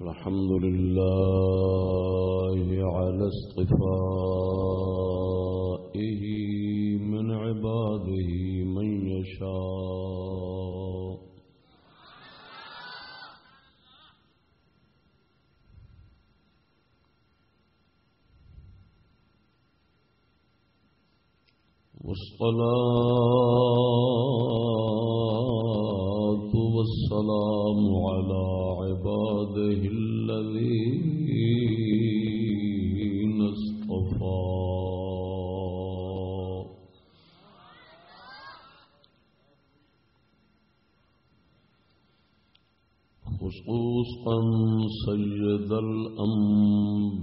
الحمد لله على اصطفائه من عباده من يشاء والصلاة والسلام على خصوصا سيد الأنبياء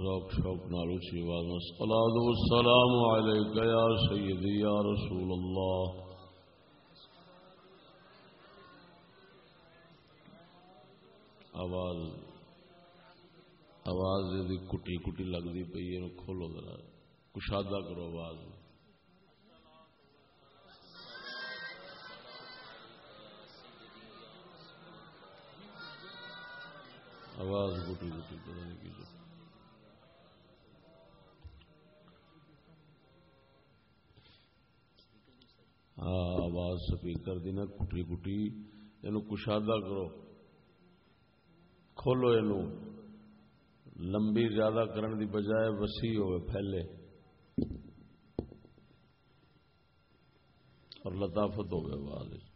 ذوق، شوق نالو سی آواز میں الصلاۃ والسلام علیک یا سیدی، یا رسول اللہ۔ آواز آواز دی کٹی کٹی لگتی پی ہے کھولو ذرا۔ کشادہ کرو آواز۔ آواز کٹی کٹی، پتہ نہیں کی ہاں، آواز سپیکر دی نا کٹی کٹی یہ کشادہ کرو۔ کھولو یہ لمبی زیادہ کرن دی بجائے وسیع ہوئے، پھیلے۔ اور لطافت ہوئے، آواز۔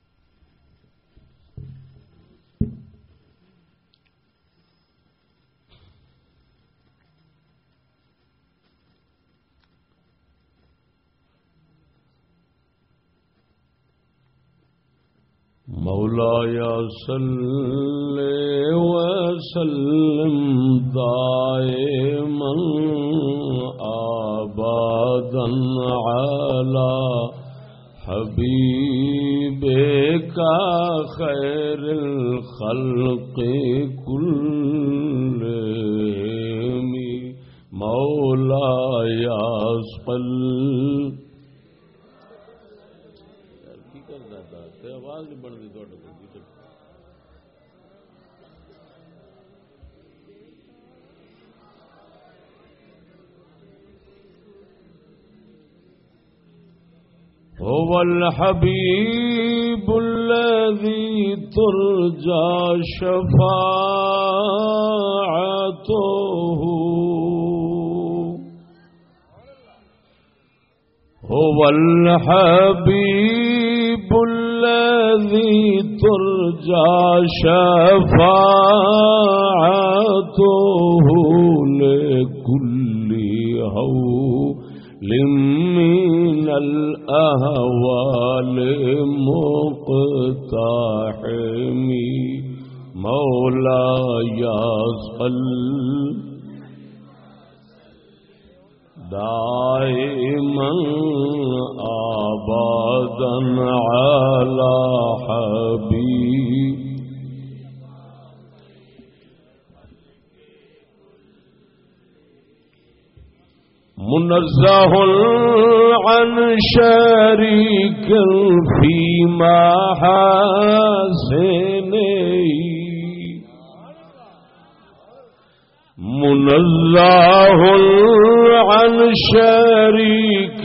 مولاي صل وسلم دائما ابدا على حبيبك خير الخلق كلهم. مولاي صل هو الحبيب الذي ترجى شفاعته. هو الحبيب الذي ترجى شفاعته لكل هول من الأهوال مقتحم مولاي صل دائما آبادا على حبيب منزه عن شريك في محاسنه منزه عن شريك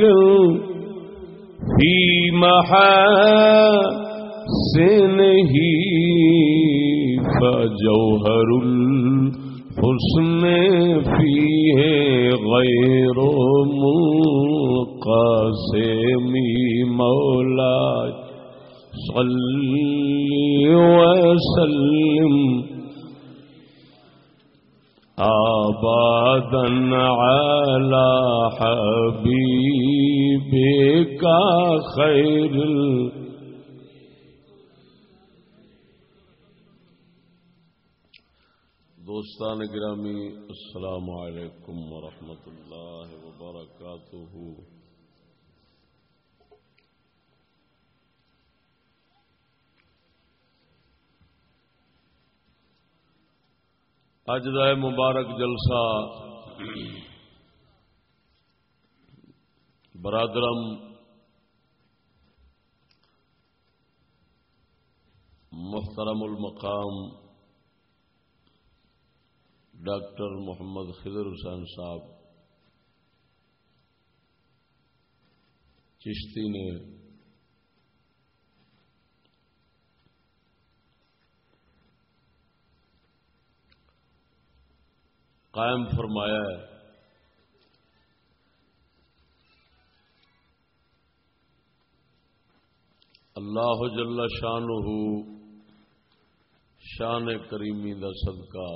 في محاسنه فجوهر الحسن فيه غير منقسم مولاي صل وسلم آبادا على حبيبك خير دوستان گرامی السلام علیکم ورحمۃ اللہ وبرکاتہ۔ اج کا مبارک جلسہ برادرم محترم المقام ڈاکٹر محمد خضر حسین صاحب چشتی نے قائم فرمایا ہے اللہ جل شان شان کریمی دا صدقہ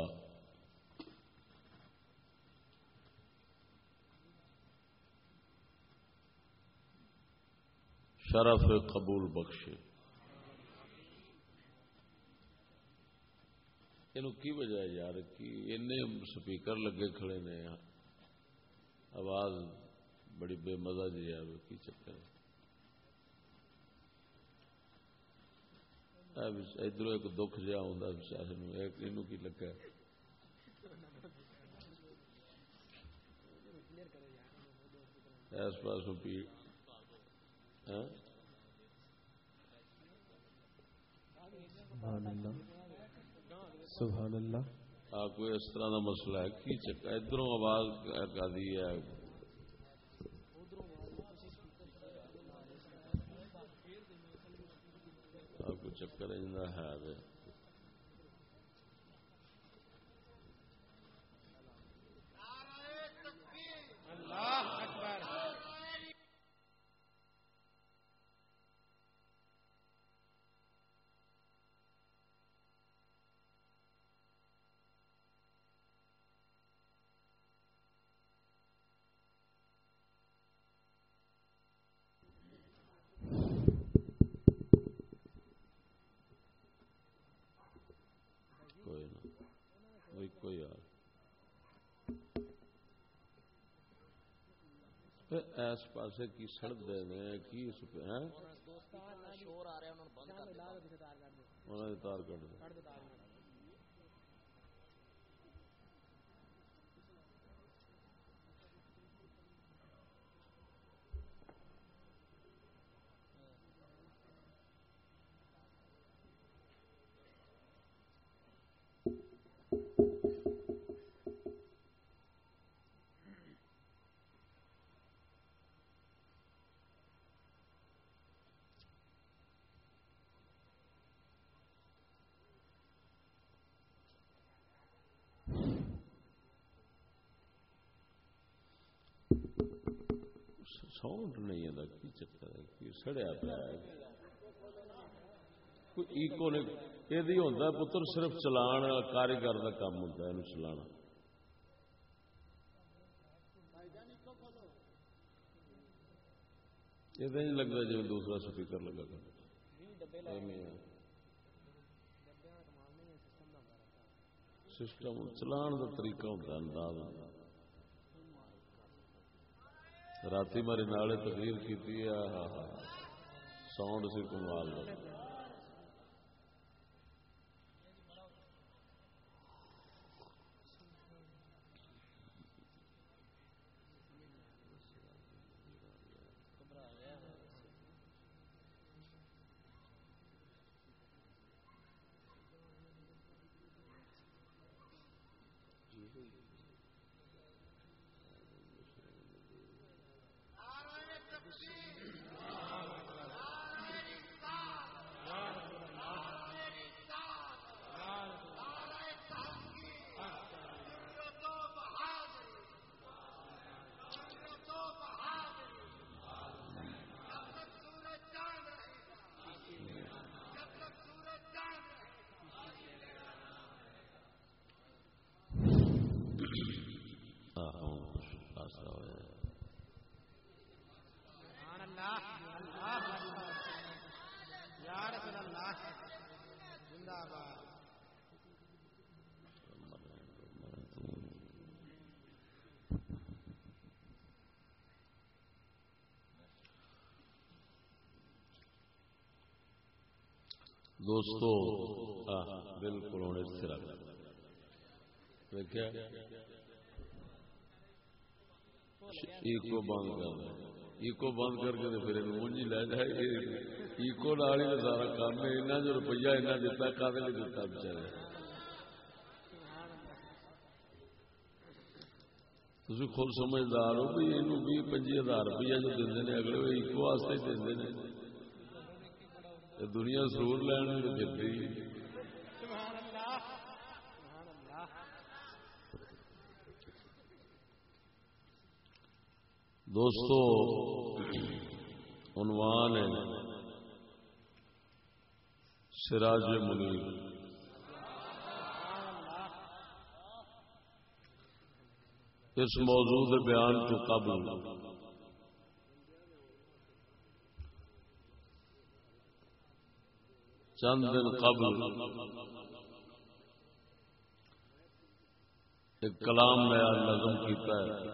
شرف قبول بخشے۔ یہ کی وجہ ہے یار کی سپیکر لگے کھڑے نے؟ آواز بڑی بے مزہ جی ہے کی چکر ادھر ایک دکھ جہا ہوں بچارے کی لگا اس پاس پی ہاں؟ سبحان اللہ. سبحان آ کوئی اس طرح کا مسئلہ ہے، کی چکا ادھر آواز کا دی ہے۔ کوئی چکر ہے۔ اس پاس کی سڑک دے کی اس پہ ہیں تار کٹ دے ساؤنڈ نہیں آتا کی چکر ہے؟ سڑیا پیا ایکو نے یہ ہوتا پتر، صرف چلان کاریگر کا کام ہوتا ہے چلانا۔ یہ لگتا جی دوسرا سپیکر لگا کر۔ سسٹم چلان کا طریقہ ہوتا ہے، انداز رات میرے نالے تقریر کی ساؤنڈ سی کمال دوستو بالکل ہوں، اس دیکھا ایکو بند کر ایکو بند کر کے پھر مونجی لے جائے۔ ایکو نال ہی سارا کام ہے انہیں جو روپیہ انہیں دتا کدے نہیں دتا بچارے۔ تھی خود سمجھدار ہو بھی یہ بھی پنجی ہزار روپیہ جو دے اگلے ایکو واسطے دنیا سور لین پھرتی دوستو عنوان ہے سراج منیر۔ اس موضوع بیان تو قبل چند دن قبل ایک کلام نیا نظم کیتا ہے۔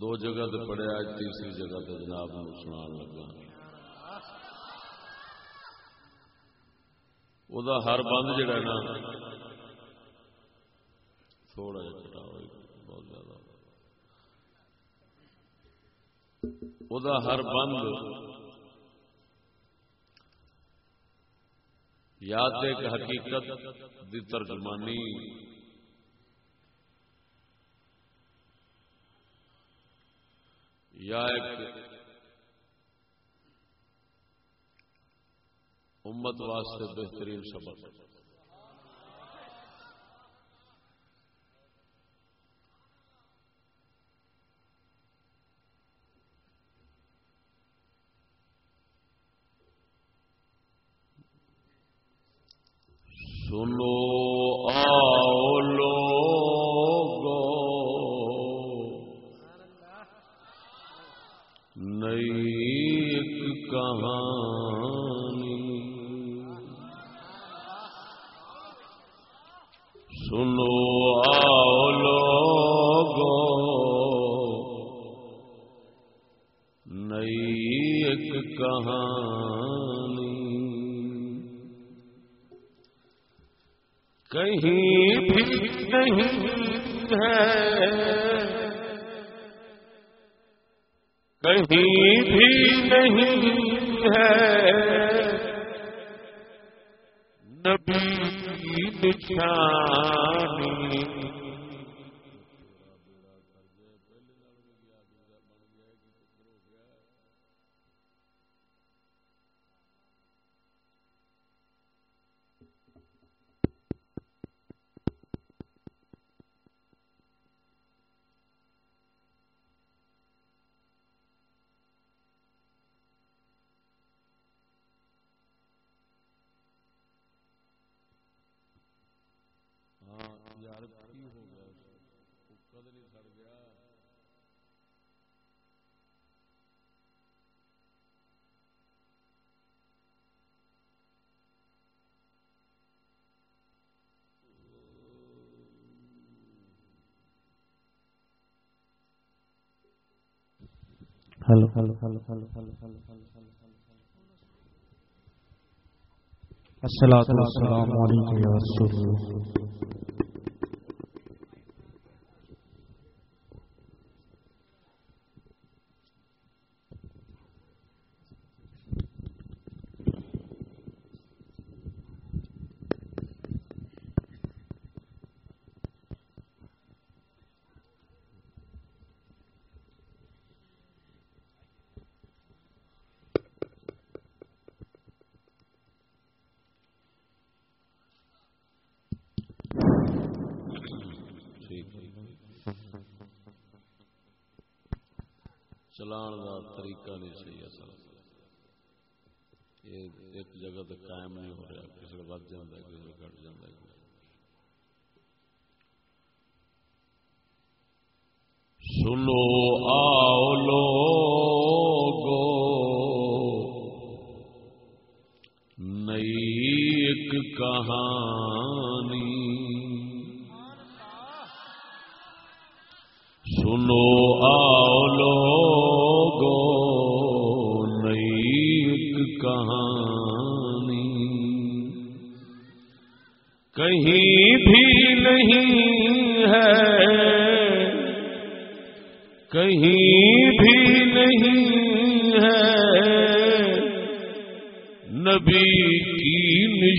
دو جگہ تو پڑھیا تیسری جگہ تو جناب سنا لگا۔ وہ ہر بند جڑا نا، تھوڑا جا چٹا بہت زیادہ وہ ہر بند. یا ایک حقیقت دی ترجمانی. یا ایک امت واسطے بہترین سبق. Hello. Hello hello hello hello hello السلام علیکم یا رسول اللہ چلان کا طریقہ نہیں صحیح اصل یہ ایک جگہ تو قائم نہیں ہو رہا، کسی بد جانا ہے، کسی گھٹ جاتا ہے۔ سنو آ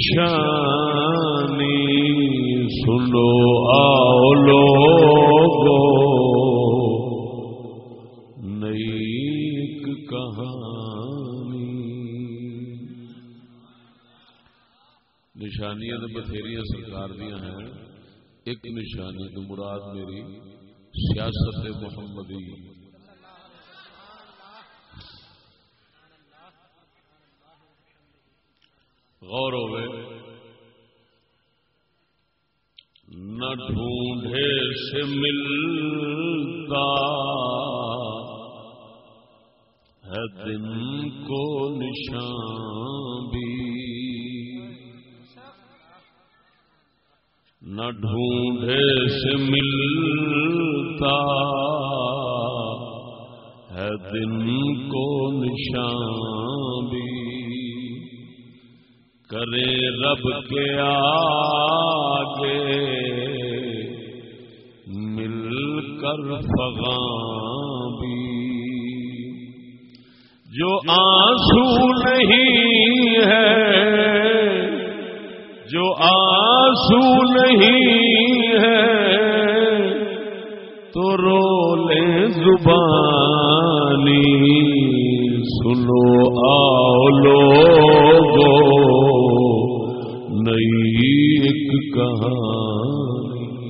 نشانی سنو آؤ لوگو۔ نئی کہانی۔ نشانیاں تو بتھیریاں سرکار دیا ہیں۔ ایک نشانی تو مراد میری سیاست محمدی غور ہوئے نہ ڈھونڈے سے ملتا ہے دن کو نشان بھی۔ نہ ڈھونڈے سے ملتا ہے دن کو نشان کرے رب کے آگے مل کر فغاں بھی۔ جو آنسو نہیں ہے، جو آنسو نہیں ہے، تو رو لے زبانی۔ سنو آؤ لوگو نئی ایک کہانی۔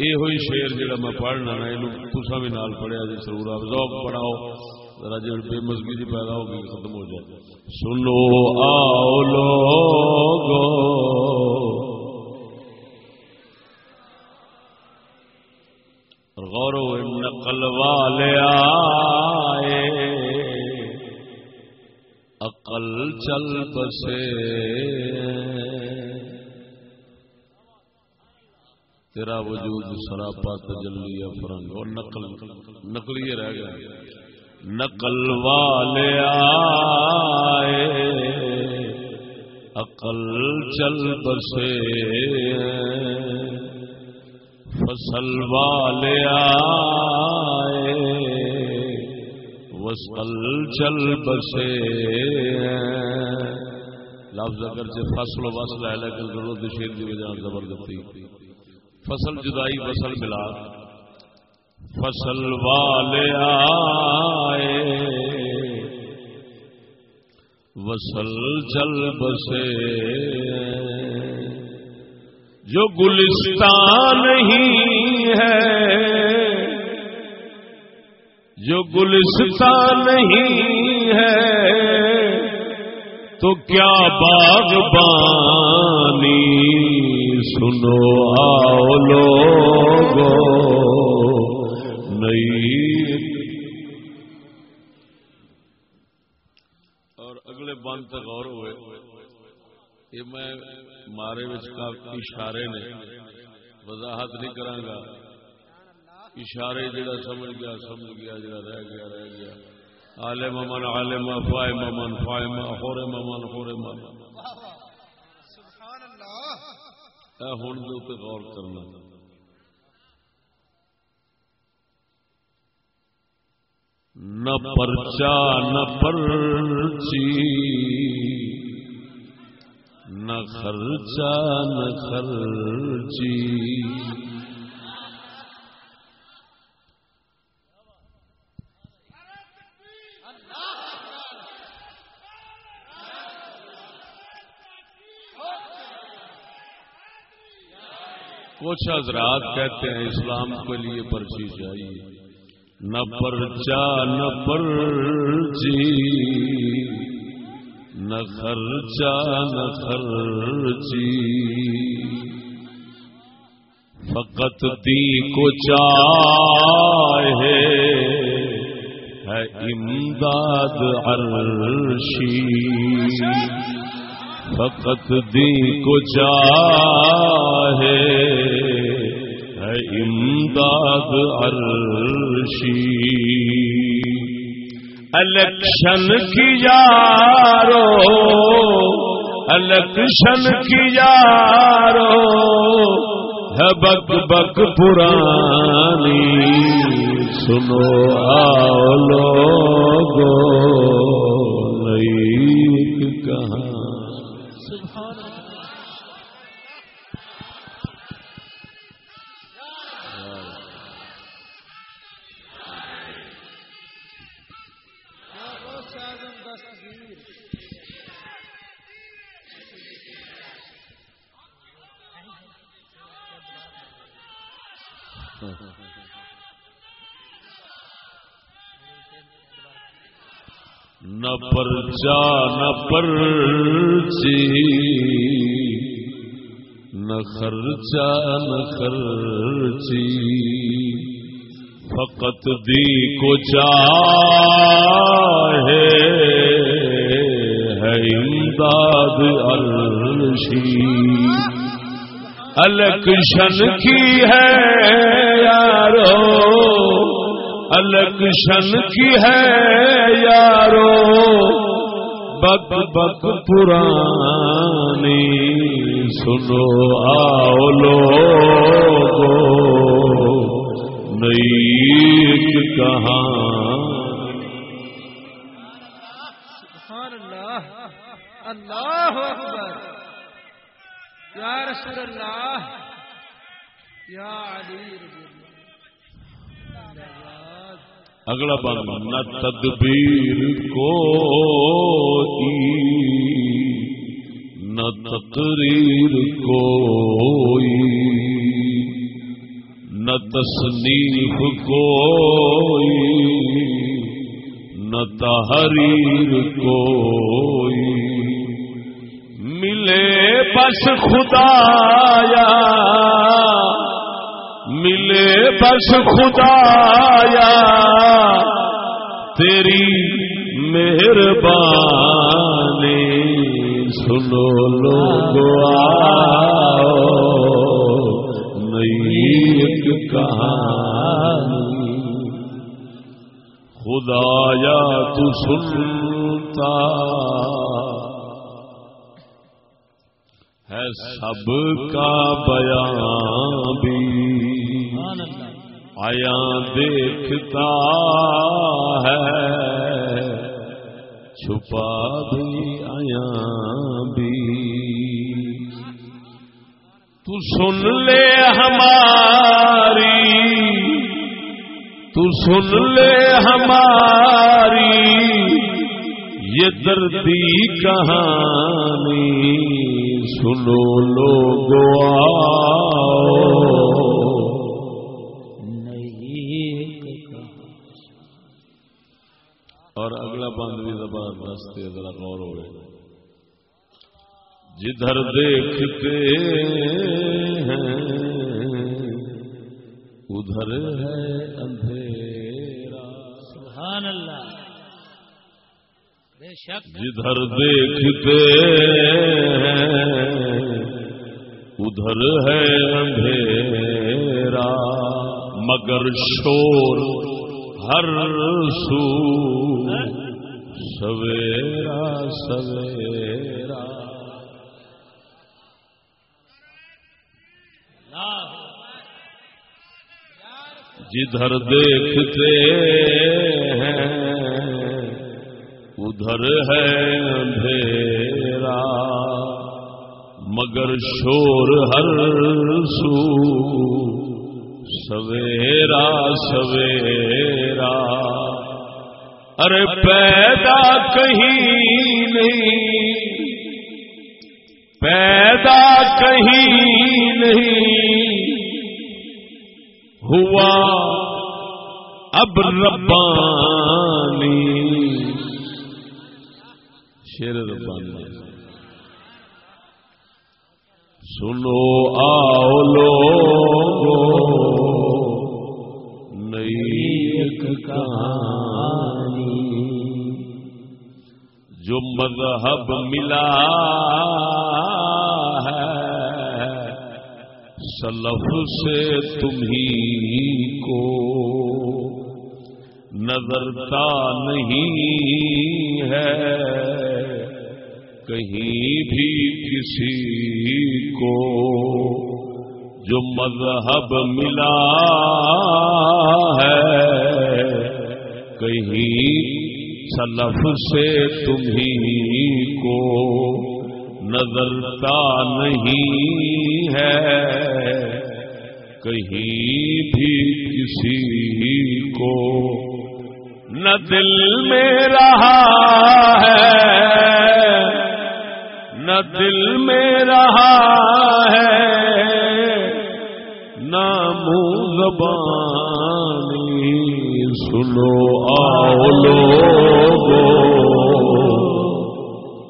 یہ ہوئی شیر جڑا میں پڑھنا نا یہ تسا بھی نال پڑھیا جی ضرور آپ ذوق پڑھاؤ ذرا جی بے مزگی جی پیدا ہو گئی، ختم ہو جائے۔ سنو آؤ لوگو۔ غور نقل والے آئے۔ عقل چل بسے تیرا وجود سراپا تجلی فرنگ۔ اور نقل نقلی رہ گیا۔ نقل والے آئے، عقل چل بسے فصل والے آئے وسل چل بسے لفظ اگر سے فصل و وصل ہے، لیکن ضرورت شیر کی وجہ زبردستی۔ فصل جدائی وصل ملا فصل والے آئے۔ وصل چل بسے۔ جو گلستان نہیں ہے، جو گلستان نہیں ہے، تو کیا باغبانی سنو آؤ لوگو نئی اور اگلے بند تک اور ہوئے، یہ میں مارے اشارے نے، وضاحت نہیں کرانگا۔ اشارے جڑا سمجھ گیا سمجھ گیا، جڑا رہ گیا رہ گیا۔ عالم من عالم فائم من فائم خورم من خورم ہوں غور کرنا۔ نہ پرچا نہ پرچی نہ خرچا نہ خرچی۔ کچھ حضرات کہتے ہیں اسلام کے لیے پرچی چاہیے۔ نہ پرچا، نہ پرچی۔ نہ خرچا، نہ خرچی۔ فقط دی کو چاہے ہے امداد عرشی۔ فقط دی کو چاہے ہے امداد عرشی۔ الیکشن کی یارو، الیکشن کی یارو، ہے بک بک پرانی۔ سنو آؤ لوگو نئی کہاں نہ پرچا، نہ پرچی، نہ خرچا، نہ خرچی۔ فقط دی کو چاہے ہے امداد عرشی۔ الیکشن کی ہے یارو الیکشن کی ہے یارو، بک بک پرانی سنو آؤ لوگو نئی کہاں سبحان اللہ اللہ اکبر۔ یا رسول اللہ، یا علی رضی اللہ اگلا بند نہ تدبیر کو نہ تقریر کوئی نہ تصنیف کوئی نہ تحریر کوئی۔ ملے بس خدایا ملے بس خدایا، تیری مہربانی، سنو لوگ آؤ نئی ایک کہانی۔ خدایا، تو سنتا ہے سب کا بیان بھی۔ آیا دیکھتا ہے، چھپا بھی آیا بھی۔ تو سن لے ہماری، تو سن لے ہماری، یہ دردی کہانی۔ سنو لوگ اور بھی زبردست ہے ذرا غور ہوئے۔ جدھر دیکھتے ہیں ادھر ہے اندھیرا۔ سبحان اللہ۔ بے شک۔ جدھر دیکھتے ہیں ادھر ہے اندھیرا۔ مگر شور ہر سو۔ سویرا سویرا۔ جدھر دیکھتے ہیں ادھر ہے اندھیرا۔ مگر شور ہر سو۔ سویرا سویرا۔ ارے پیدا کہیں نہیں۔ پیدا کہیں نہیں۔ ہوا اب ربانی۔ شیر ربانی۔ سنو آؤ لوگو نئی ایک کہانی جو مذہب ملا ہے، سلف سے تمہیں کو نظرتا نہیں ہے۔ کہیں بھی کسی کو جو مذہب ملا ہے، کہیں سلف سے تمہیں کو نظرتا نہیں ہے۔ کہیں بھی کسی کو نہ دل میں رہا ہے، نہ دل میں رہا ہے، نہ منہ زبانی سنو آؤ لوگو۔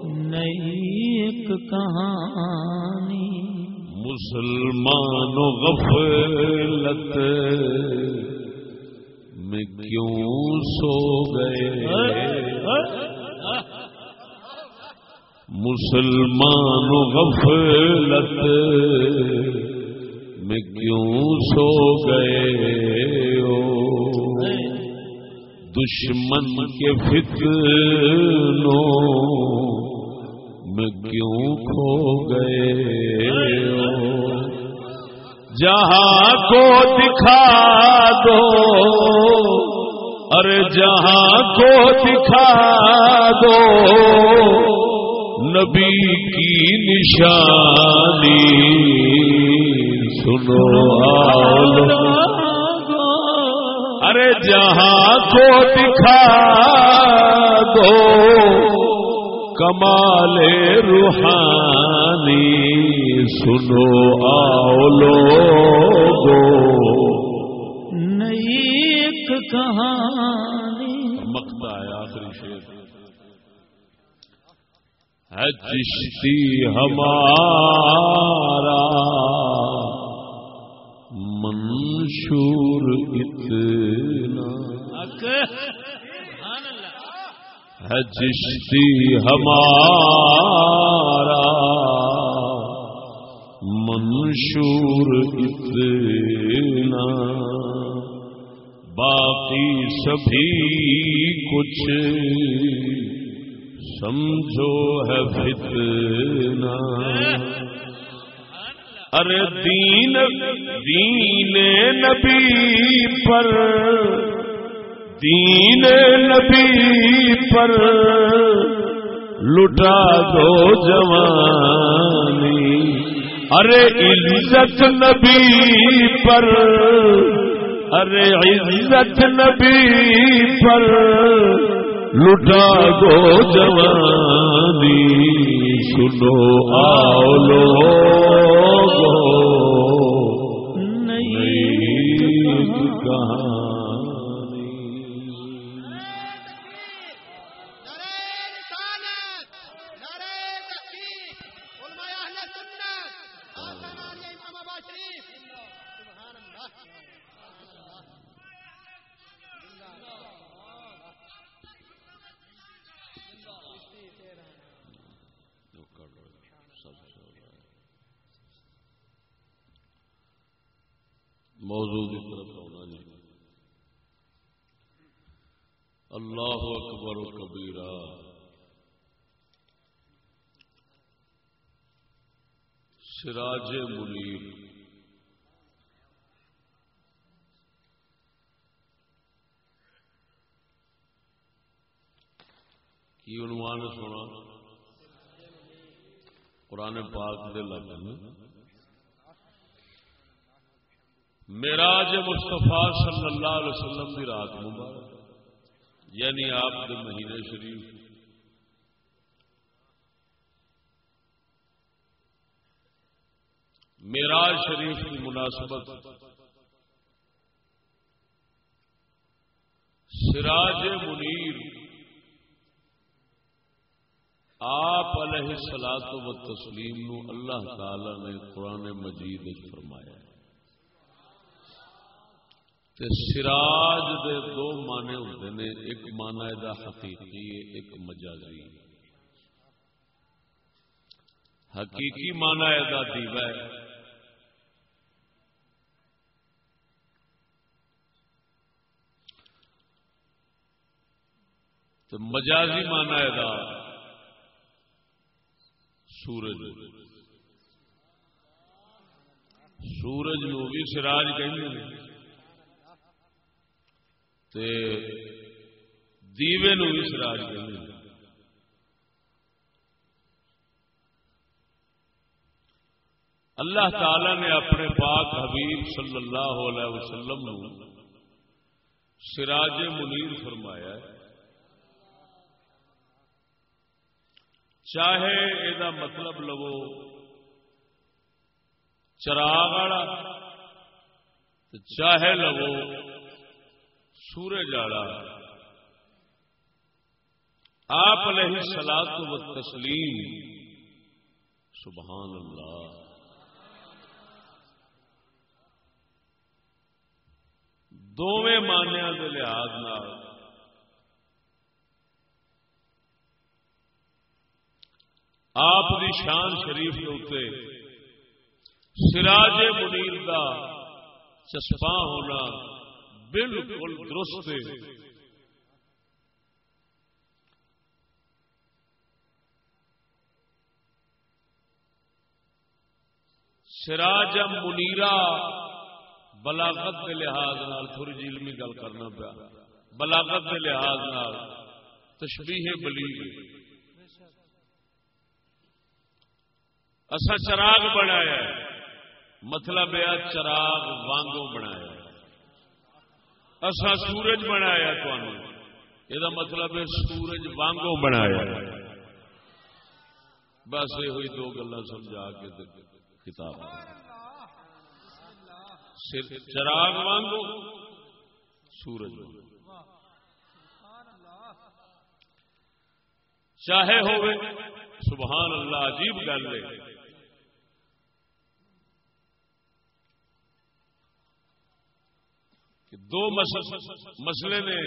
نئی ایک کہانی۔ مسلمان غفلت۔ میں کیوں سو گئے؟ مسلمان غفلت۔ میں کیوں سو گئے؟ دشمن کے فتنوں میں کیوں کھو گئے ہو؟ جہاں کو دکھا دو، ارے جہاں کو دکھا دو، نبی کی نشانی، سنو آؤ ارے جہاں کو دکھا دو۔ کمال روحانی سنو آؤ لوگو۔ نئی ایک کہانی۔ مکتا ہے آخری شیر ہے چشتی ہمارا۔ منشور اتنا۔ ہے چشتی ہمارا۔ منشور اتنا۔ باقی سبھی کچھ سمجھو ہے فتنا ارے دین دین نبی پر، دین نبی پر۔ لٹا دو جوانی ارے عزت نبی پر۔ ارے عزت نبی پر۔ لٹا دو جوانی سنو آؤ لوگو نئی کہاں؟ موضوع کی طرف ہونا جی۔ اللہ اکبر و کبیرہ۔ سراج منیر۔ کی عنوان سونا؟ قرآن پاک دے لفظ میراج مستفا صلی اللہ علیہ وسلم کی رات مبارک یعنی آپ کے مہینے شریف۔ میراج شریف کی مناسبت۔ سراج منیر۔ آپ علیہ سلاد و تسلیم نو اللہ تعالی نے قرآن مجید فرمایا تے سراج دے دو معنی ہوتے ہیں ایک مانا دا حقیقی، ایک مجازی۔ حقیقی مانا دا دیوا ہے۔ تو مجازی مانا دا سورج۔ سورج نو بھی سراج کہ دیوے نو بھی سراج کہ اللہ تعالی نے اپنے پاک حبیب صلی اللہ علیہ وسلم نو سراج منیر فرمایا ہے۔ چاہے یہ مطلب لو چراغ والا چاہے لو سورج والا آپ علیہ سلاد و تسلیم سبحان اللہ۔ دونوں مانیا کے لحاظ آپ دی شان شریف کے اتنے سراج منیر کا چسپا ہونا۔ بالکل درست سراج منیرا بلاغت کے لحاظ تھوڑی جی علمی گل کرنا پیا۔ بلاغت کے لحاظ تشبیح بلیغ۔ اصا چراغ بنایا مطلب یہ چراغ وانگو بنایا اصا سورج بنایا یہ مطلب ہے سورج وانگو بنایا۔ بس یہ ہوئی دو گلا سمجھا کے کتاب چراغ وانگو سورج چاہے ہوئے سبحان اللہ، عجیب گل ہے۔ دو مسئلے نے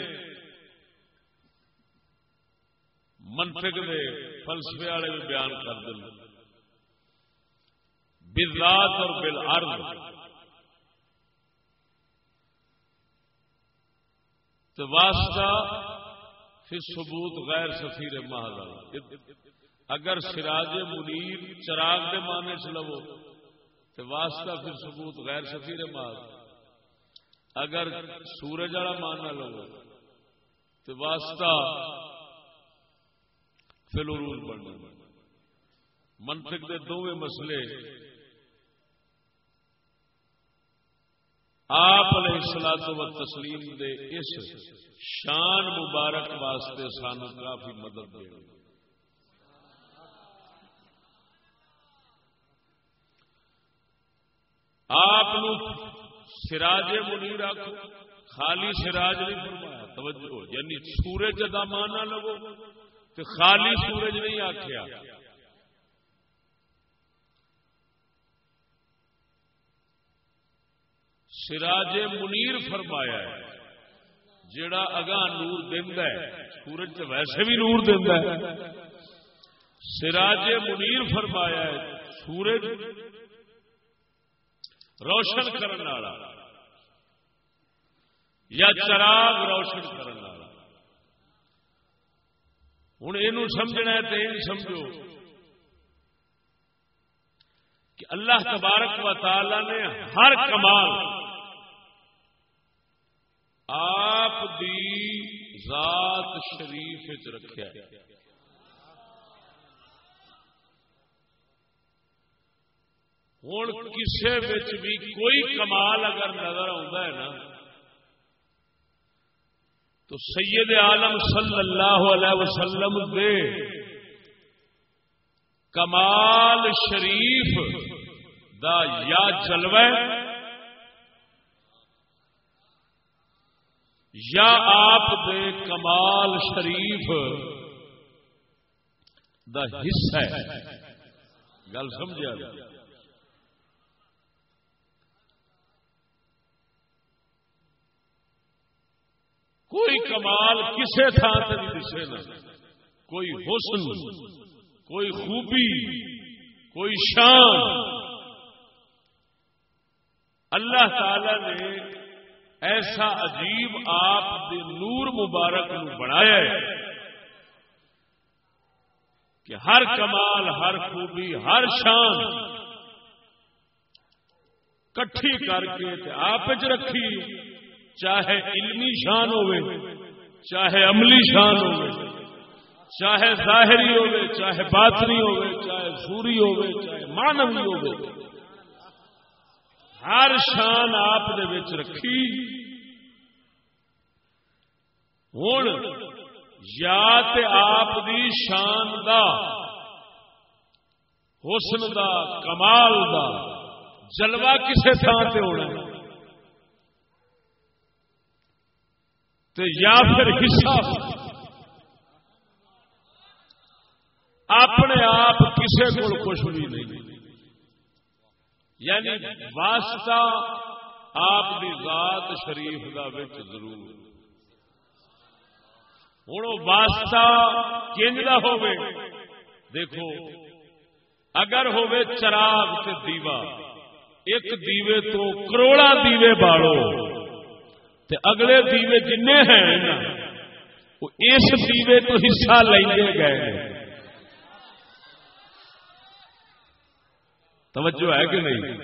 منطق دے فلسفے والے بھی بیان کر دیں بلات اور بل تو واسطہ پھر ثبوت غیر سفیر محض اگر سراج منیر چراغ دے مانے چلو تو واسطہ پھر ثبوت غیر سفیر محض۔ اگر سورج والا مان لو، تو واسطہ فلورول بننا۔ منطق دے دونوں مسئلے۔ آپ علیہ سلاد و تسلیم دے اس شان مبارک واسطے سانو کافی مدد دے آپ سراج منیر آخو خالی سراج نہیں فرمایا، توجہ یعنی سورج کا مانا لگو تو خالی سورج نہیں آخیا سراج منیر فرمایا ہے جڑا اگاں نور دینا ہے، سورج تو ویسے بھی نور دینا ہے۔ سراج منیر فرمایا ہے، سورج روشن کرنے والا، یا چراغ روشن کرنے والا۔ ہوں یہ سمجھنا ہے تو یہ سمجھو کہ اللہ تبارک و تعالی نے ہر کمال آپ دی ذات شریف رکھا ہے۔ ہوں کسی بھی کوئی کمال اگر نظر آتا ہے نا تو سید عالم صلی اللہ علیہ وسلم دے کمال شریف دا یا جلوہ یا آپ دے کمال شریف دا حصہ ہے گل سمجھا کوئی کمال کسے تھان سے نہیں دسے نا۔ کوئی حسن، کوئی خوبی، کوئی شان۔ اللہ تعالی نے ایسا عجیب آپ دے نور مبارک نو بنایا ہے کہ ہر کمال، ہر خوبی، ہر شان کٹھی کر کے آپ رکھی۔ چاہے علمی شان ہوے چاہے عملی شان ہوے چاہے ظاہری ہوے چاہے باطنی ہوے چاہے سوری ہوے چاہے مانوی ہوے ہر شان آپ دے وچ رکھی۔ ہوں یا تے آپ دی شان دا، حسن دا، کمال دا، جلوہ کسے تھان تے ہونا ہے تو یا پھر حصہ اپنے آپ کسی کو کچھ بھی نہیں۔ یعنی واسطہ آپ کی ذات شریف کا بچ ضرور۔ ہوں واسطہ کنج کا ہو دیکھو، اگر ہوے چراغ سے دیوا ایک دیوے تو کروڑا دیوے بالو تے اگلے دیوے جن ہیں وہ اس دیوے تو حصہ لے گئے توجہ ہے کہ نہیں؟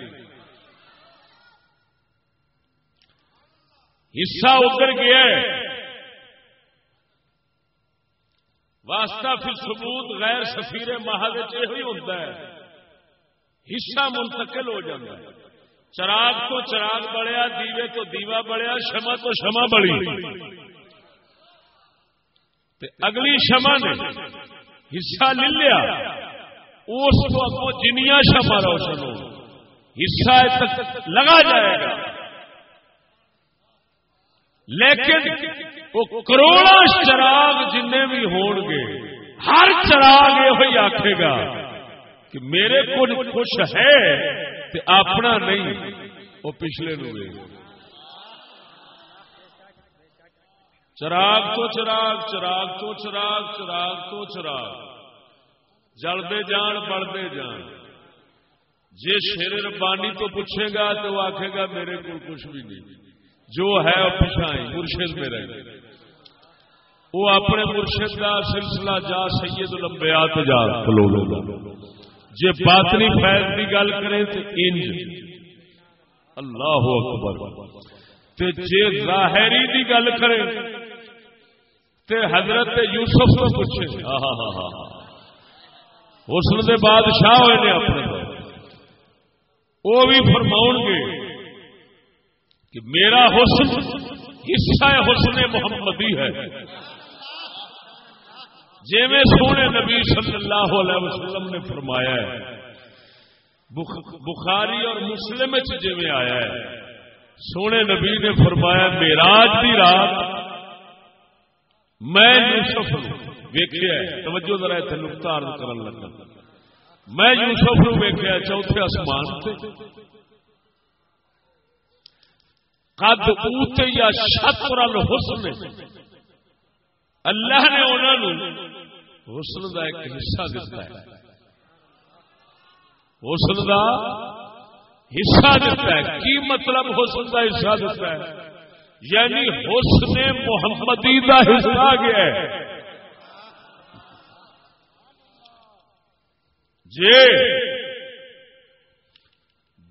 حصہ ادھر گیا واسطہ پھر ثبوت غیر سفیر محل یہ ہوتا ہے۔ حصہ منتقل ہو جاتا ہے۔ چراغ تو چراغ بڑھیا، دیوے تو دیوا بڑھیا، شمع تو شمع بڑی۔ اگلی شمع نے حصہ لے لیا، اس کو اگو جنیا شمع روشن ہو حصہ تک لگا جائے گا۔ لیکن وہ کروڑا چراغ جن بھی ہون گے، ہر چراغ یہ آخے گا کہ میرے کو خوش ہے تے اپنا نہیں، وہ پچھلے نو چراغ تو چراغ چراغ تو چراغ چراغ تو چراغ۔ جلدے جان، بڑھتے جان۔ جی شیر ربانی تو پوچھے گا تو وہ آخے گا میرے کو کچھ بھی نہیں۔ جو ہے وہ پچھائی مرشد میں رہے وہ اپنے مرشد کا سلسلہ جا سید لمبیات جا کلو جی باطنی فیض کی گل کریں تو انج۔ اللہ اکبر۔ تے جے ظاہری دی گل کریں تے حضرت یوسف کو پوچھے حسن دے بادشاہ ہوئے نے اپنے وہ بھی فرماؤ گے کہ میرا حسن حصہ حسن محمدی ہے۔ جی میں سونے نبی صلی اللہ علیہ وسلم نے فرمایا ہے بخاری اور مسلم جی میں آیا ہے، سونے نبی نے فرمایا، میراج کی رات میں یوسف ویکیا توجہ ذرا اتنے نقطہ عرض کرن لگا۔ میں یوسف نو ویکیا چوتھے آسمان سے قد اوتے یا شطر الحسن۔ اللہ نے انہوں حسن کا ایک حصہ دتا ہے۔ حسن کا حصہ دتا ہے۔ کی مطلب حسن کا حصہ دتا ہے؟ یعنی حسن محمدی کا حصہ گیا ہے۔ جی، جے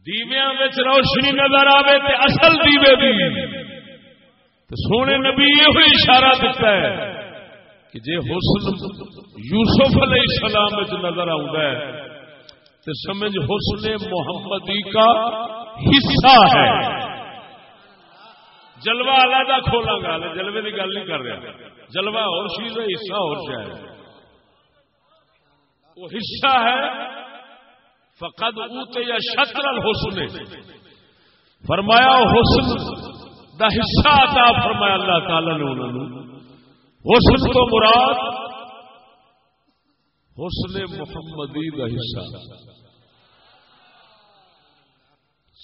دیویا روشنی نظر آئے تو اصل دیوے دی۔ تو سونے نبی یہ اشارہ دیتا ہے۔ کہ جے حسن یوسف علیہ السلام نظر آ تو سمجھ حسن محمدی کا حصہ ہے۔ جلوہ علیحدہ کھولا گا جلوے کی گل نہیں کر رہا۔ جلوہ اور چیز ہے، حصہ اور جائے وہ حصہ ہے، فقد اوت یا شطر الحسن۔ فرمایا حسن دا حصہ عطا فرمایا اللہ تعالی نے انہوں نے حسن تو مراد حسن محمدی دا حصہ۔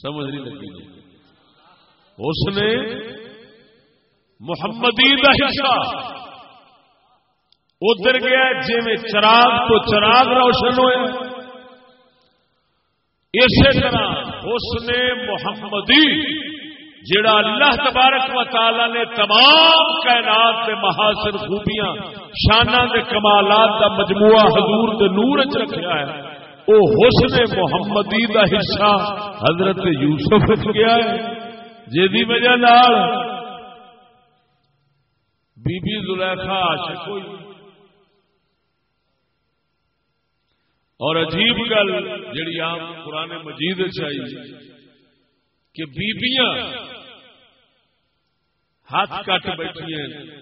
سمجھ نہیں لگی جی۔ حسن محمدی دا حصہ۔ ادھر گیا جی میں چراغ تو چراغ روشن ہوئے۔ اسی طرح حسن محمدی جڑا اللہ تبارک و تعالی نے تمام کائنات کے محاسن خوبیاں شانہ کے کمالات کا مجموعہ حضور دے نور چ رکھا ہے وہ حسن محمدی دا حصہ حضرت یوسف گیا ہے۔ جی وجہ بی بی زلیخا عاشق ہوئی۔ اور عجیب گل جڑی آپ پرانے مجید چاہیے کہ بیبیاں ہاتھ کٹ بیٹھی ہیں۔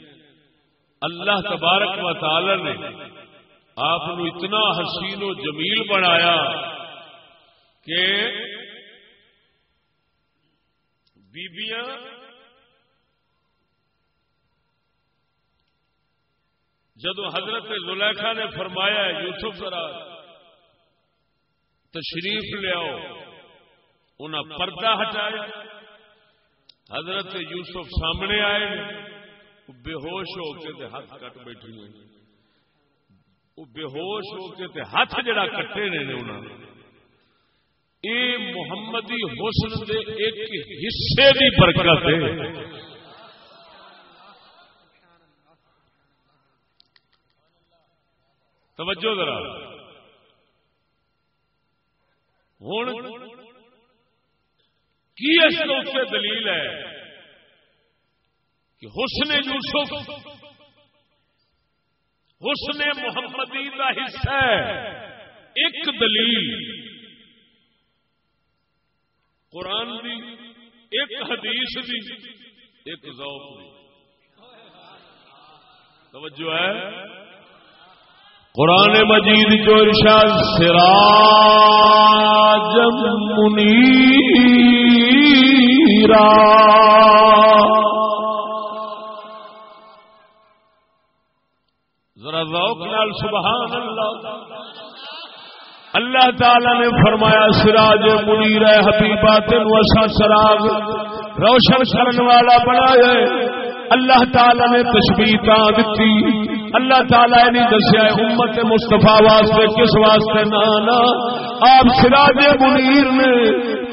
اللہ تبارک و تعالی نے آپ اتنا حسین و جمیل بنایا کہ بیبیاں جدو حضرت زلیخا نے فرمایا یوسف ذرا تشریف لیاؤ انہیں پردہ ہٹایا۔ حضرت یوسف سامنے آئے بے ہوش ہو کے ہاتھ کٹ بیٹھی وہ بے ہوش ہو کے تے ہاتھ جڑا کٹے نے انہوں نے اے محمدی حسن دے ایک حصے دی برکت ہے۔ توجہ ذرا۔ ہوں کی اس سے دلیل ہے کہ حسن یوسف، حسن محمدی کا حصہ ہے۔ ایک دلیل۔ قرآن دی، ایک حدیث دی، ایک ذوق دی۔ توجہ ہے۔ قرآن مجید جو ارشاد، سراج منیرا ذرا ذوق نال سبحان اللہ۔ اللہ تعالی نے فرمایا، سراج منیر حبیبا تین اصا سراغ روشن کرنے والا بنایا اللہ تعالی نے تشبیح دیتی اللہ تعالی نے دسیا امت مستفا واسطے، کس واسطے؟ نانا، آپ سراج منیر نے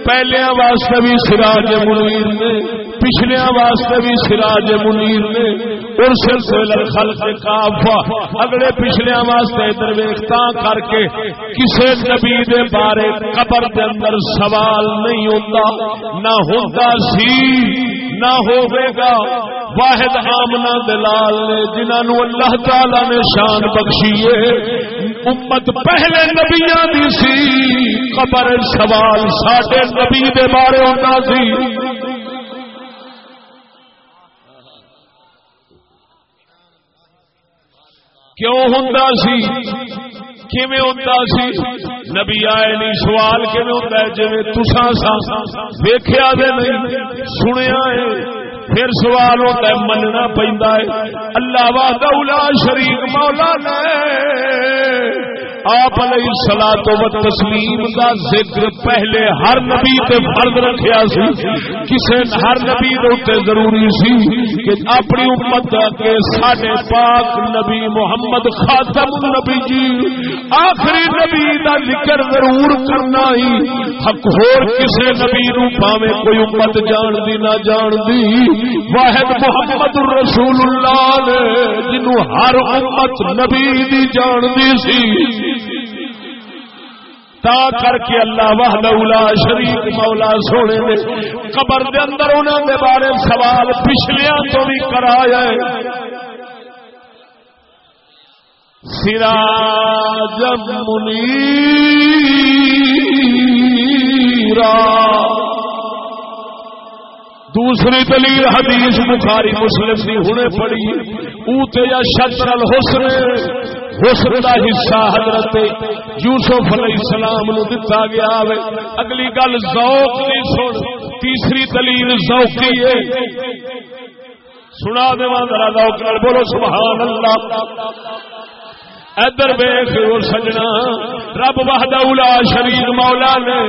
پہلے واسطے بھی سراج منیر نے پچھلے واسطے بھی سراج منیر نے۔ اور سلسلہ خلق کافا اگلے پچھلے واسطے درویختا کر کے کسے نبی دے بارے قبر دے اندر سوال نہیں ہوتا نہ ہوتا سی۔ نہ ہوئے گا واحد آمنا دلال نے جنہوں اللہ تعالی نے شان بخشی ہے، امت پہلے نبیاں دی سی، قبر سوال ساڈے نبی دے بارے ہوتا سی۔ کیوں ہوں سی؟ کیویں ہوتا سی؟ نبی آئے نہیں، سوال کیویں ہوتا ہے؟ جی تسا سا ویخیا دے نہیں، سنیا ہے، پھر سوال ہوتا ہے، مننا پہ اللہ وا دولا شریک مولا نے آپ علیہ سلا تو تسلیم کا ذکر پہلے ہر نبی تے فرد رکھیا سی، کسے ہر نبی دے ضروری سی کہ اپنی امت کے ساڈے پاک نبی محمد خاتم النبی جی آخری نبی دا ذکر ضرور کرنا ہی۔ حق ہور کسے نبی نو پاوے کوئی امت جان دی نہ جان دی۔ واحد محمد رسول اللہ نے جنوں ہر امت نبی دی جان دی سی۔ تا کر کے اللہ وحدہ لا شریک مولا سونے نے قبر دے اندر انہاں دے بارے سوال پچھلیاں تو بھی کرایا ہے۔ سراج منیرا۔ دوسری دلیل حدیث بخاری مسلم دی ہونے پڑی اوتے یا شطر الحسن۔ حسن دا حصہ حضرت یوسف علیہ السلام نو دتا گیا ہے اگلی گل ذوق دی سن۔ تیسری دلیل ذوقی ہے۔ سنا دے ذرا ذوق نال بولو، سبحان اللہ۔ ادھر ویخ سجنا۔ رب وحد اولا شریف مولا نے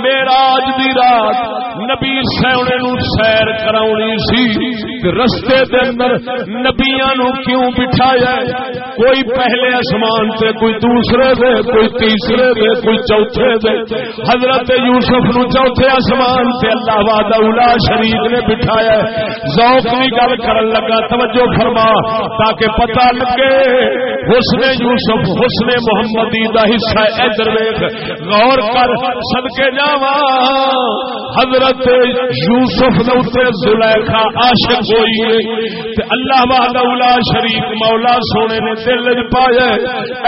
میرا دی رات نبی سونے نو سیر کراونی سی۔ رستے دے اندر نبیاں نو کیوں بٹھایا؟ کوئی پہلے آسمان تے، کوئی دوسرے دے، کوئی تیسرے دے، کوئی چوتھے دے۔ حضرت یوسف نو چوتھے آسمان تے اللہ وحد اولا شریف نے بٹھایا۔ ذوق کی گل کرن لگا، توجہ فرما، تاکہ پتہ لگے۔ حسن یوسف یوسف حسن محمدی دا حصہ ادھر ویخ غور کر، صدقے جاوا حضرت یوسف نوتے زلیخا عاشق ہوئی ہے۔ اللہ وحدہ شریف مولا سونے نے دل وچ پایا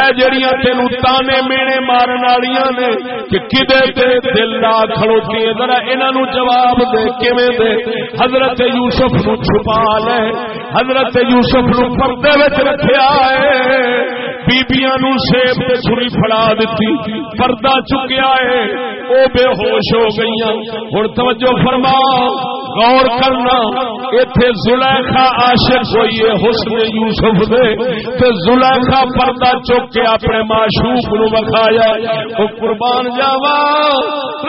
اے جڑیاں تینو تانے مینے مارن والیاں نے، کہ کدے تے دل لا کھڑوتی ذرا انہاں نو جواب دے، کیویں دے؟ حضرت یوسف نو چھپا لے۔ حضرت یوسف نو پردے وچ رکھیا ہے۔ بیبیاں نو سیب تے چھری پھڑا دتی، پردہ چکیا ہے، او بے ہوش ہو گئیاں۔ ہن توجہ فرما، غور کرنا، ایتھے زلیخا عاشق ہوئی ہے حسن یوسف دے، تے زلیخا پردہ چک کے اپنے معشوق نو وکھایا۔ او قربان جاوا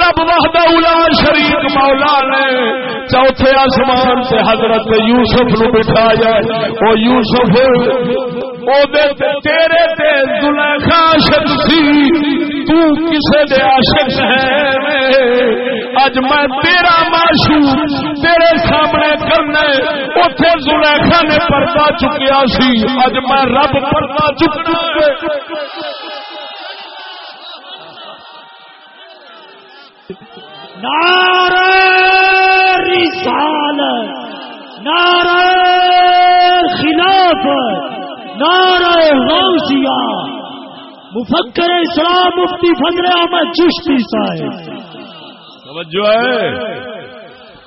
رب وحدہ اولا شریک مولا نے چوتھے آسمان سے حضرت یوسف نو بٹھایا۔ او یوسف تیرے تے زلیخا عاشق سی، تو کسے دے عاشق ہے اج میں تیرا معشوق تیرے سامنے کرنا اوتھے زلیخا نے پردہ چکیا سی، اج میں رب پردہ چکنا نعرہ رسالت، نعرہ خلافت۔ نعرہ غوثیہ مفکر اسلام مفتی فضل احمد چشتی صاحب۔ توجہ ہے۔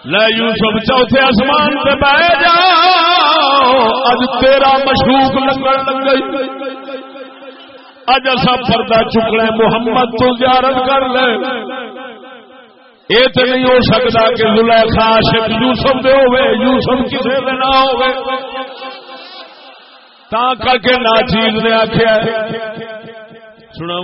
لے یوسف، چوتھے آسمان پہ بہ جا اج تیرا مشروق لگن لگ گئی۔ اج اصا پردہ چکنا محمد تو زیارت کر لے۔ یہ تو نہیں ہو سکتا کہ زلیخا عاشق یوسف دے ہوئے یوسف کسی دے نہ ہوئے تا کر کے نا چیز نے آخیا سنا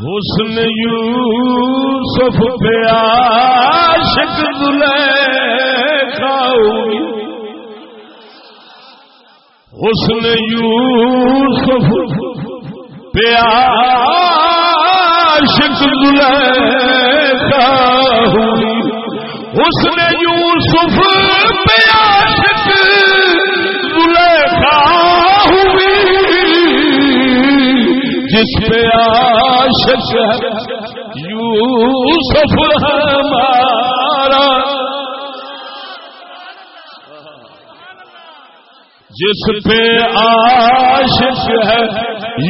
حسن یوسف پہ عاشق کھاؤ حسن یوسف پہ عاشق کھاؤ حسن یوسف پہ جس پہ عاشق یوسف ہمارا جس پہ عاشق ہے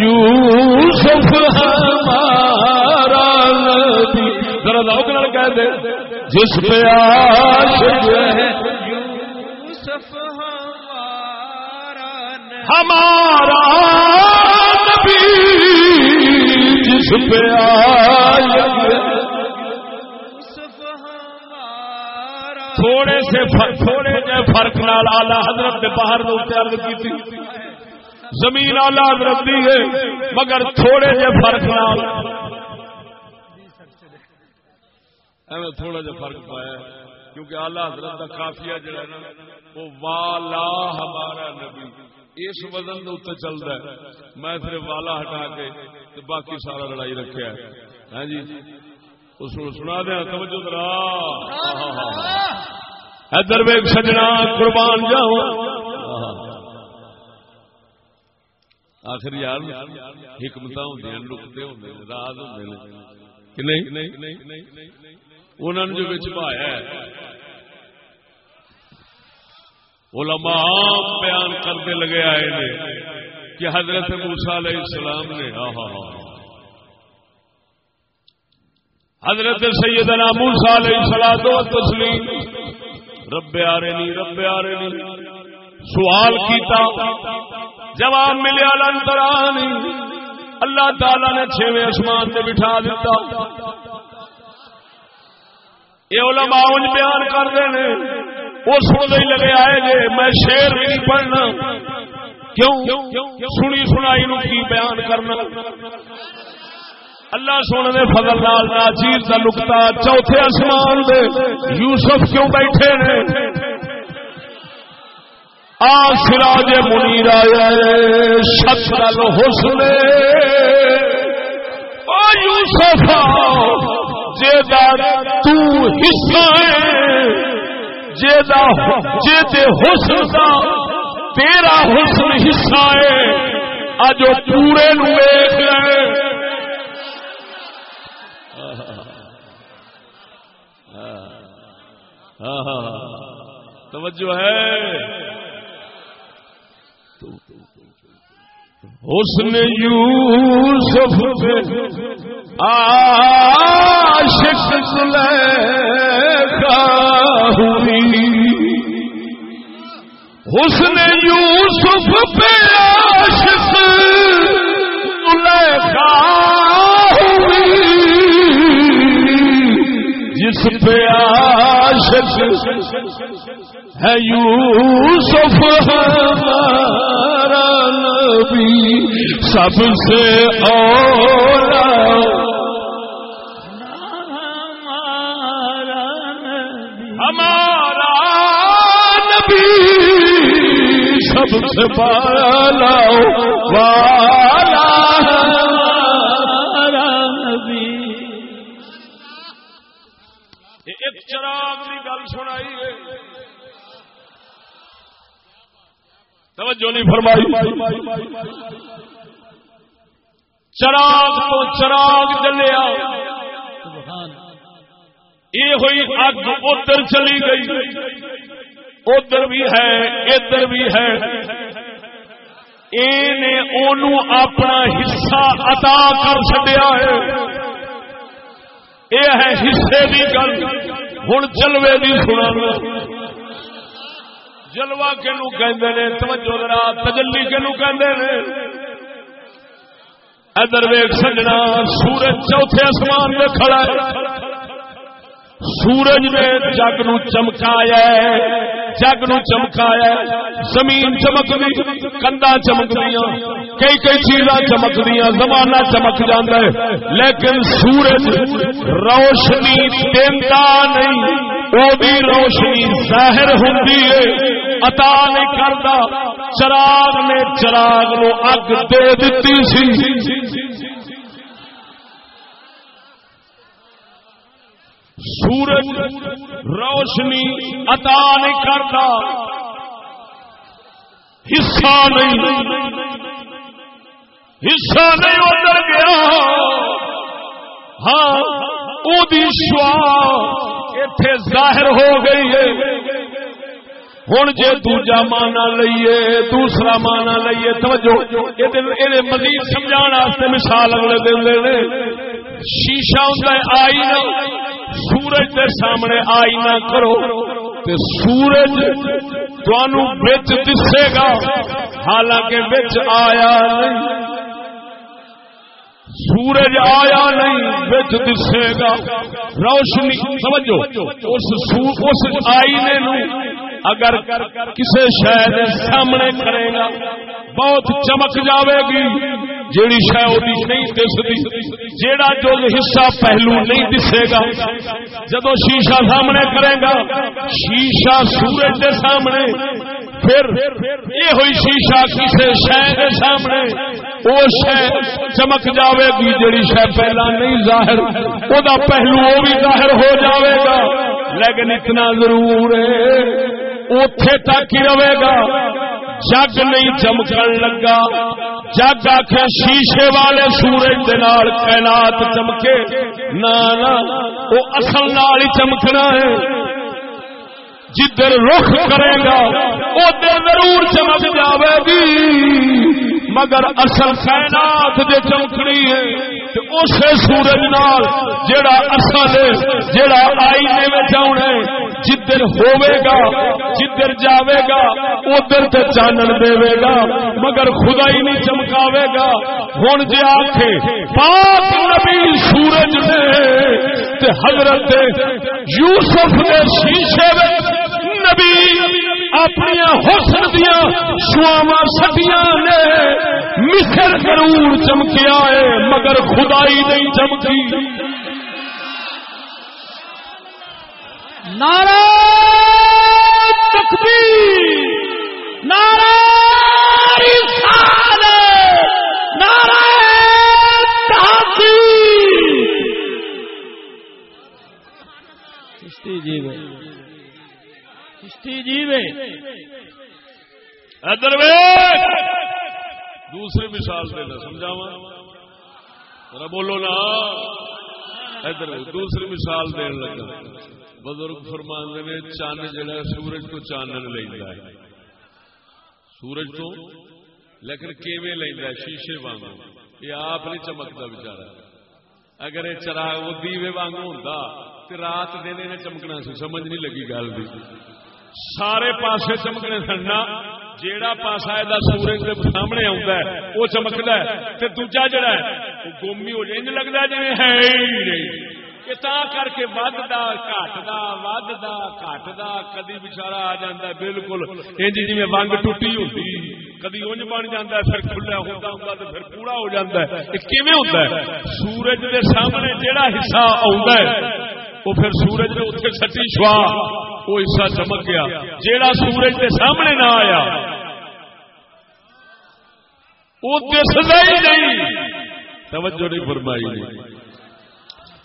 یوسف ہمارا نبی۔ ذرا لوگ کہہ دے۔ جس پہ عاشق ہے ہمارا نبی۔ جس پہ تھوڑے سے تھوڑے جے فرق نال آلہ حضرت نے باہر نو تیار کی تھی زمین آلہ حضرت دی ہے، مگر تھوڑے جے فرق نال۔ ایویں تھوڑا جا فرق پایا کیونکہ آلہ حضرت کا کافیہ جڑا ہے نا، وہ والا ہمارا نبی۔ اس وزن کے اتنے چلتا ہے۔ میں صرف والا ہٹا کے تو باقی سارا لڑائی رکھا ہے۔ ہاں جی؟ اس کو سنا دیا توجہ درا ادھر ویگ سجنا قربان جاؤ۔ آخر یار حکمت ہوں لکتے ہوں راز ہوں کہ نہیں؟ انہوں نے جو پایا ہے علماء بیان کرتے لگے آئے نے کہ حضرت موسا علیہ السلام نے حضرت سیدنا موسا علیہ السلام دو تسلیم۔ رب آ رہے نہیں رب آ رہے نہیں سوال کیتا۔ جواب ملیا لنترانی اللہ تعالی نے چھویں آسمان سے بٹھا دیتا۔ یہ علماء انج بیان کرتے ہیں وہ اس وقت لگے آئے گے میں شیر بھی نہیں پڑھنا۔ کیوں؟ سنی سنائی نو کی بیان کرنا۔ اللہ سونے دے فضل لال ناچیر کا نکتا چوتھے آسمان دے یوسف کیوں بیٹھے نے؟ آ سراج منیر آیا شکل حسن او یوسف، جے دا تو حصہ ہے۔ حسن کا تیرا حسن حصہ ہے۔ اج پورے ویخ لے توجہ ہے۔ حسن یوسف عاشق زلیخا ہوئی حسن یوسف پہ عاشق زلیخا ہوئی۔ جس پہ عاشق ہے یوسف، ہمارا نبی، سب سے اولا۔ سب سے بالا والا نبی ایک چراغ کی گل سنائی ہے توجہ نہیں فرمائی۔ چراغ تو چراغ جلیا یہ ہوئی اگ ادھر چلی گئی۔ ادھر بھی ہے، ادھر بھی ہے۔ اپنا حصہ عطا کر چڈیا ہے۔ یہ ہے حصے کی گل۔ ہوں جلوے کی سنا جلوا کنو کہ توجہ تجلی کنو کہ ادھر ویگ سجنا، سورج چوتھے آسمان میں کھڑا ہے۔ سورج نے جگ نو چمکایا جگ نو چمکایا زمین چمکدی کندا چمک دیا کئی کئی چیزاں چمک دیا زمانہ چمک جانا ہے۔ لیکن سورج روشنی دینا نہیں وہ بھی روشنی ظاہر ہوتی ہے۔ عطا نہیں کرتا چراغ نے چراغ نو اگ دے دیتی سی۔ سورج روشنی عطا نہیں کرتا، حصہ نہیں۔ حصہ نہیں ادھر گیا۔ ہاں وہ شوا اتے ظاہر ہو گئی ہے۔ ہوں جی دوجا مانا لئیے، دوسرا مانا لئیے، توجہ، یہ مزید سمجھا مثال اگلے دن شیشہ ہوں آئینہ۔ سورج کے سامنے آئی نہ کرو تے سورج بچ دسے گا۔ حالانکہ بچ آیا نہیں۔ سورج آیا نہیں بچ دسے گا۔ روشنی، سمجھو، اس آئینے نو اگر کسی شہر سامنے کرے گا، بہت چمک جاوے گی۔ جیڑی شہ نہیں دستی جیڑا جو حصہ پہلو نہیں دسے گا۔ جدو شیشہ سامنے کرے گا، شیشہ سورج کے سامنے۔ پھر یہ ہوئی شیشہ کسی شہ کے سامنے وہ شہ چمک جاوے گی۔ جیڑی شہ پہلا نہیں ظاہر وہ پہلو وہ بھی ظاہر ہو جاوے گا۔ لیکن اتنا ضرور ہے۔ اتے تک ہی رہے گا۔ جگ نہیں چمکن لگا۔ جگ آخ شیشے والے سورج کے نال کائنات چمکے۔ نہ وہ اصل نال ہی چمکنا ہے۔ جدھر رخ کرے گا ادھر ضرور چمک جاوے گی۔ مگر اصل کائنات جو چمکنی ہے اسے سورج نال جڑا اصل ہے جڑا آئینے میں جاؤن ہے، جدھر ہوے گا، جدھر جاوے گا، ادھر تے چانن دے گا، مگر خدا ہی نہیں چمکاوے گا۔ ہوں جی آخے پاک نبی سورج نے، تے حضرت یوسف نے شیشے نبی اپنی حسن دیا شواوا سٹیاں نے مصر ضرور چمکیا ہے، مگر خدائی نہیں چمکی۔ نعرہ تکبیر، نعرہ رسالت تحقیق۔ جی میں چشتی جی میں ادھر دوسری مثال دینا سمجھاوا ذرا بولو نا۔ ادھر دوسری مثال دین لگا۔ بزرگ فرمان نے چند جڑا سورج تو چانن لینا ہے۔ سورج تو؟ لیکن کیویں لینا شیشے وانگو یہ آپ نہیں چمکتا بچارا اگر یہ چراغ وہ دیوے وانگو ہوں تو رات دن نے چمکنا سی، سمجھ نہیں لگی گل سارے پاسے چمکنے سننا جیڑا پاسا یہ سورج کے سامنے آتا ہے وہ چمکتا ہے دوجا جڑا ہے وہ گومی ہو جائے لگتا جی ہے ہی نہیں۔ کہ تا کر کے ودتا کٹتا ودتا کٹتا کدی بچارا آ جا بالکل۔ انج جی ونگ ٹوٹی ہوتی کدی انج بن جا پھر کھلا ہوتا ہوں تو پھر پورا ہو جاتا ہے۔ یہ ہوتا ہے؟ سورج کے سامنے جہاں حصہ آتا ہے، وہ پھر سورج نے اتنے سٹی شوا، وہ حصہ چمک گیا۔ جہاں سورج کے سامنے نہ آیا، وہ دستا ہی نہیں۔ توجہ نہیں فرمائی۔ نہیں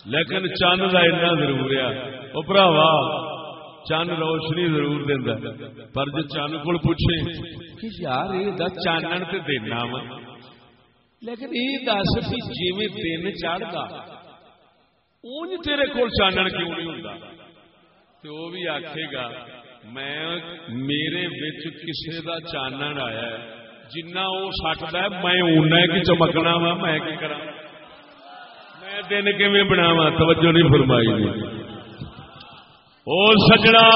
لیکن چند کا ایسا ضرور ہے۔ وہ براوا چند روشنی ضرور دینا پر جی چند کو پوچھے، کہ یار یہ چانن تو دینا وا۔ لیکن یہ دس بھی جی دن چڑھتا اونج تیرے کول چانن کیوں نہیں ہوں تو وہ بھی آخے گا، میں میرے بچ کسی کا چانن آیا جنہ وہ سٹتا ہے، میں اُنہ کی چمکنا وا، میں کی کرا دن کیون بناوا توجہ نہیں فرمائی اور سجنا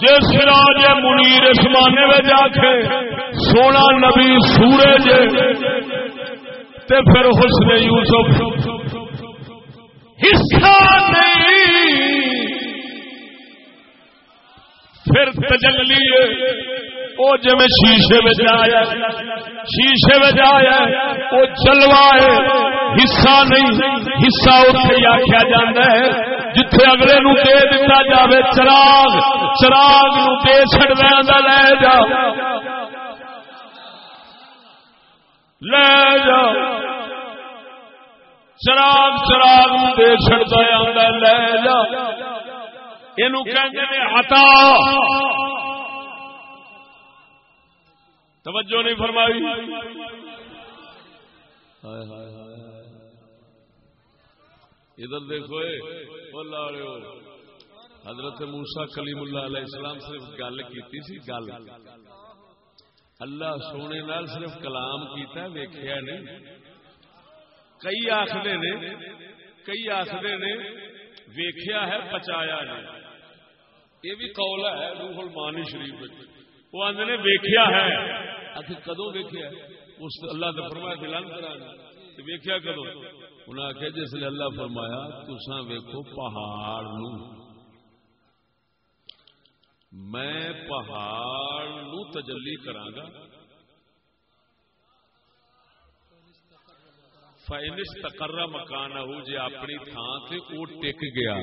جس راج منیر اسمانے میں جا کے سونا نبی سورج تے پھر حسن یوسف۔ حصہ نہیں۔ پھر تجلی وہ جی شیشے میں آیا شیشے میں آیا وہ چلوا ہے، حصہ نہیں، حصہ اتنے آخیا جا ہے، جتھے اگلے نو دے دتا جاوے، چراغ چراغ نو دے چڑنا لے جا۔ لے جا۔ چراغ چراغ نو دے چڑتا آدھا لے جا۔ یہ ہتا توجہ نہیں فرمائی۔ ادھر دیکھو حضرت موسا کلیم اللہ علیہ السلام صرف گل کی سی، گل۔ اللہ سونے نال صرف کلام کیتا ویخیا نہیں۔ کئی آخر نے، کئی آخر نے ویخیا ہے، پچایا نہیں۔ یہ بھی قول ہے، روح المانی شریف وہ آدھے نے ویخیا ہے۔ آخر کدو ویخیا اس اللہ نے فرمایا دلان کرا ویخیا کدو انہیں آخیا جس نے اللہ فرمایا تسا ویکو پہاڑ نو۔ میں پہاڑ نو تجلی کرانگا فائنس تقرر مکان ہو جی اپنی تھان سے وہ ٹک گیا۔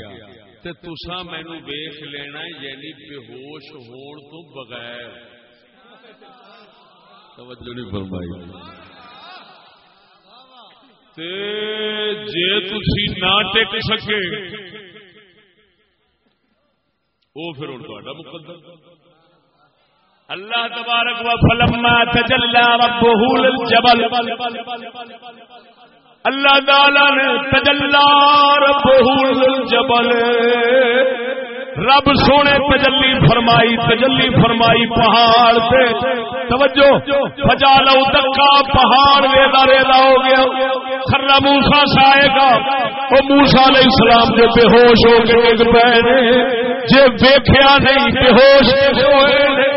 تے تسا مینو ویخ لینا یعنی بے ہوش ہون تو بغیر۔ توجہ نہیں فرمائی۔ تے جے تسی نہ ٹک سکے وہ پھر ہوں تا مقدر اللہ تبارک و فلما تجلى ربه للجبل۔ اللہ تعالی نے تجلا ربه للجبل رب سونے تجلی فرمائی تجلی فرمائی پہاڑ سے۔ توجہ فجا لو دکا پہاڑ ریدا ریدا ہو گیا۔ خرا موسا سائے گا۔ وہ موسا علیہ السلام جو بے ہوش ہو کے ڈگ پے جے ویکھیا نہیں، بے ہوش ہوئے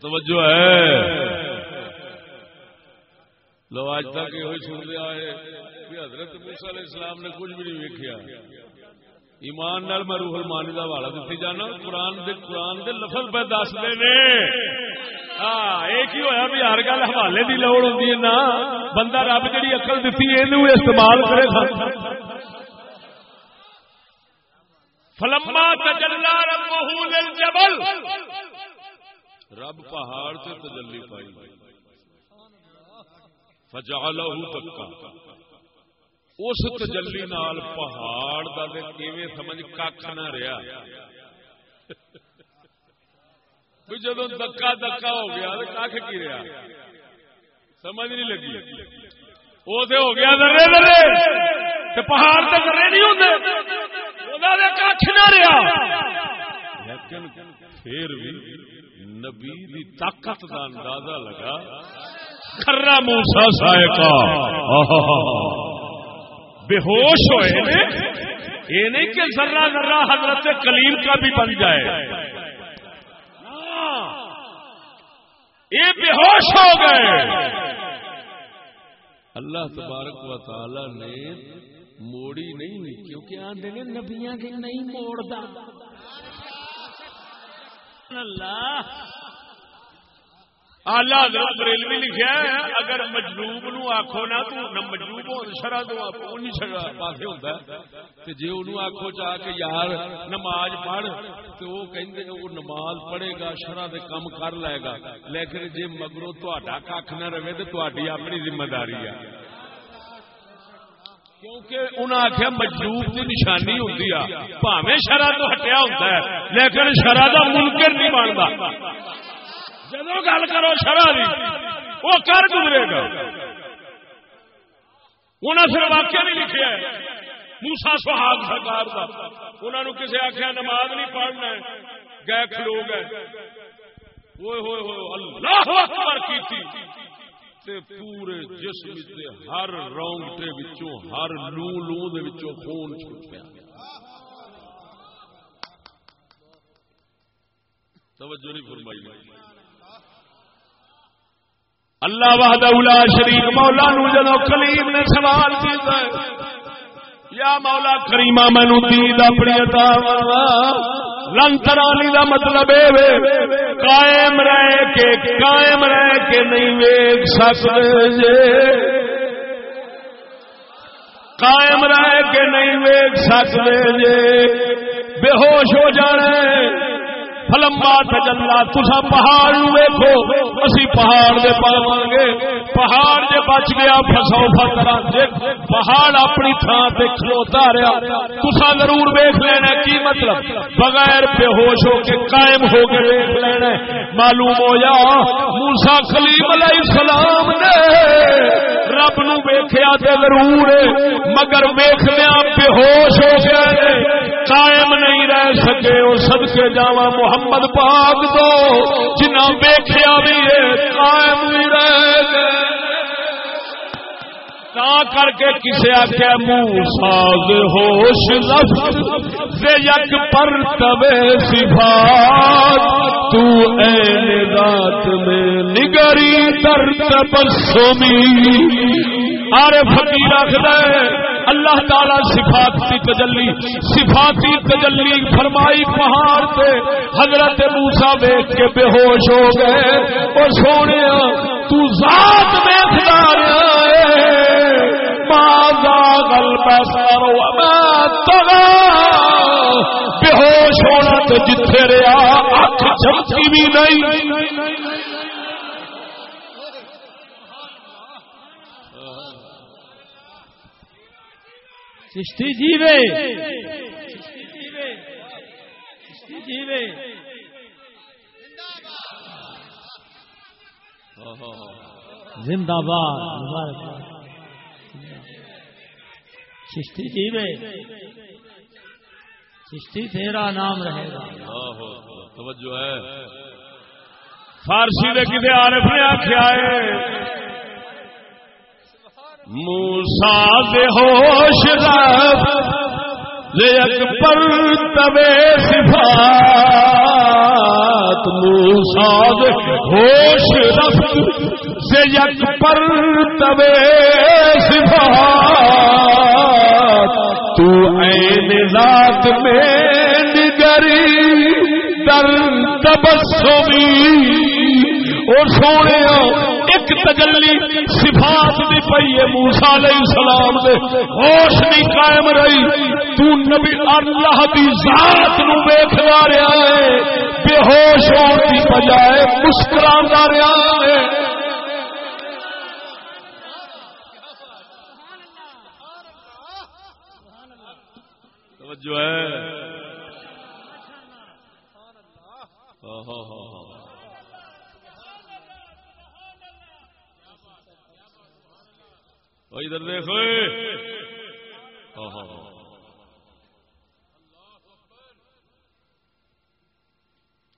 توجہ ہے۔ لو آج تک یہ سن لیا ہے کہ حضرت موسیٰ علیہ السلام نے کچھ بھی نہیں ویکیا ایمان نال میں روح المانی کا حوالہ دیتی جانا۔ قرآن دے قرآن دے لفظ پہ دستے نے۔ ہاں ایک ہی ہوا بھی ہر گل حوالے کی لوڑ ہوتی ہے نا۔ بندہ رب جی اقل دیتی ہے یہ استعمال کرے فلما تجلا ربه للجبل۔ رب پہاڑ سے تجلی پائی۔ فجعلہ دکا۔ اس تجلی نال پہاڑ دا کا کیویں سمجھ کھ نہ رہا جدو دکا دکا ہو گیا تو کھ کی رہا سمجھ نہیں لگی۔ وہ تو ہو گیا درے درے پہاڑ تو درے نہیں ہوتے کھ نہ رہا لیکن پھر بھی نبی دی طاقت کا اندازہ لگا۔ خرا موسا سائے کا بے ہوش ہوئے یہ نہیں کہ ذرہ ذرہ حضرت کلیم کا بھی بن جائے۔ یہ بے ہوش ہو گئے۔ اللہ تبارک و تعالی نے موڑی نہیں کیونکہ آدھے نبیاں کے نہیں موڑتا اللہ آلہ حضرت بریلوی لکھا ہے، اگر مجلوب نو آخو نا تو مجلوب ہو شرح تو نہیں شرح پاسے ہوتا ہے۔ تو جی انہوں آخو چاہ کے یار نماز پڑھ تو وہ کہیں وہ نماز پڑھے گا شرح دے کم کر لے گا۔ لیکن جی مگرو تا کھ نہ رہے تو اپنی ذمہ داری ہے۔ کیونکہ انہیں آخیا مجلوب کی نشانی ہوتی ہے پاوے شرح تو ہٹیا ہوتا ہے، لیکن شرح کا منکر نہیں بنتا جدو گل کرو شرح کی وہ کر گزرے گا۔ انہیں پھر واقعہ نہیں لکھا موسا سہاگ سرکار کا انہوں نے کسی آخیا نماز نہیں پڑھنا گئے کھلو گئے اللہ اکبر کی تے پورے جسم سے ہر رونگٹے وچوں، ہر لو لو دے وچوں خون چھٹ پیا توجہ نہیں فرمائی۔ اللہ وحد اولا شریف مولا نو جدو کلیم نے سوال کیتا ہے۔ یا مولا کریمہ مینو دید اپنی عطا لن لنترانی دا مطلب یہ قائم رہ کے، قائم رہ کے نہیں ویک سکتے جے۔ قائم رہ کے نہیں ویک سکتے جے۔ بے ہوش ہو جانے فلما تجلا تسا پہاڑ ویکو اسی پہاڑ دے پاو گے۔ پہاڑ جے بچ گیا، فسو فترا پہاڑ اپنی تھان سے کھلوتا رہا۔ تسا ضرور ویخ لینا کی مطلب؟ بغیر بے ہوش ہو کے قائم ہو کے ویخ لینا معلوم ہو جا موسا کلیم علیہ السلام نے رب نو ویخیا ضرور مگر ویخدیا بے ہوش ہو گیا قائم نہیں رہ سکے وہ سد کے جاوا محمد پاک دو جنا ویخیا بھی قائم بھی رہ تا کر کے کسے آخیا منہ ساز ہوش لفظ یک پر تبے صفات، تو این ذات میں نگری در تبسمی۔ آرے فقیر آخر اللہ تعالی صفاتی تجلی صفاتی تجلی فرمائی پہاڑ سے حضرت موسا ویچ کے بے ہوش ہو گئے، اور سونے تو ذات دیکھتا بے ہوش ہونا تو جتھے رہا اکھ چمکی بھی نہیں. چشتی جیوے. چشتی جیوے. چشتی جیوے زندہ باد. مبارک چشتی جیوے چشتی تیرا نام رہے گا۔ توجہ ہے۔ فارسی نے کسی عارف نے آخیا ہے؟ موسا دے ہوش لیک پر تبے صفات۔ موسا دے ہوش رفت سے یک پر تبے صفات۔ تو این ذات میں نگری در تبسمی۔ اور سونے ایک تجلی صفات دی پئی ہے موسی علیہ السلام دے۔ ہوش نہیں قائم رہی۔ تو نبی اللہ دی ذات نو ویکھدا رہیا ہے۔ بے ہوش ہون دی بجائے مسکراندا رہیا ہے۔ توجہ ہے۔ ادھر دیکھو۔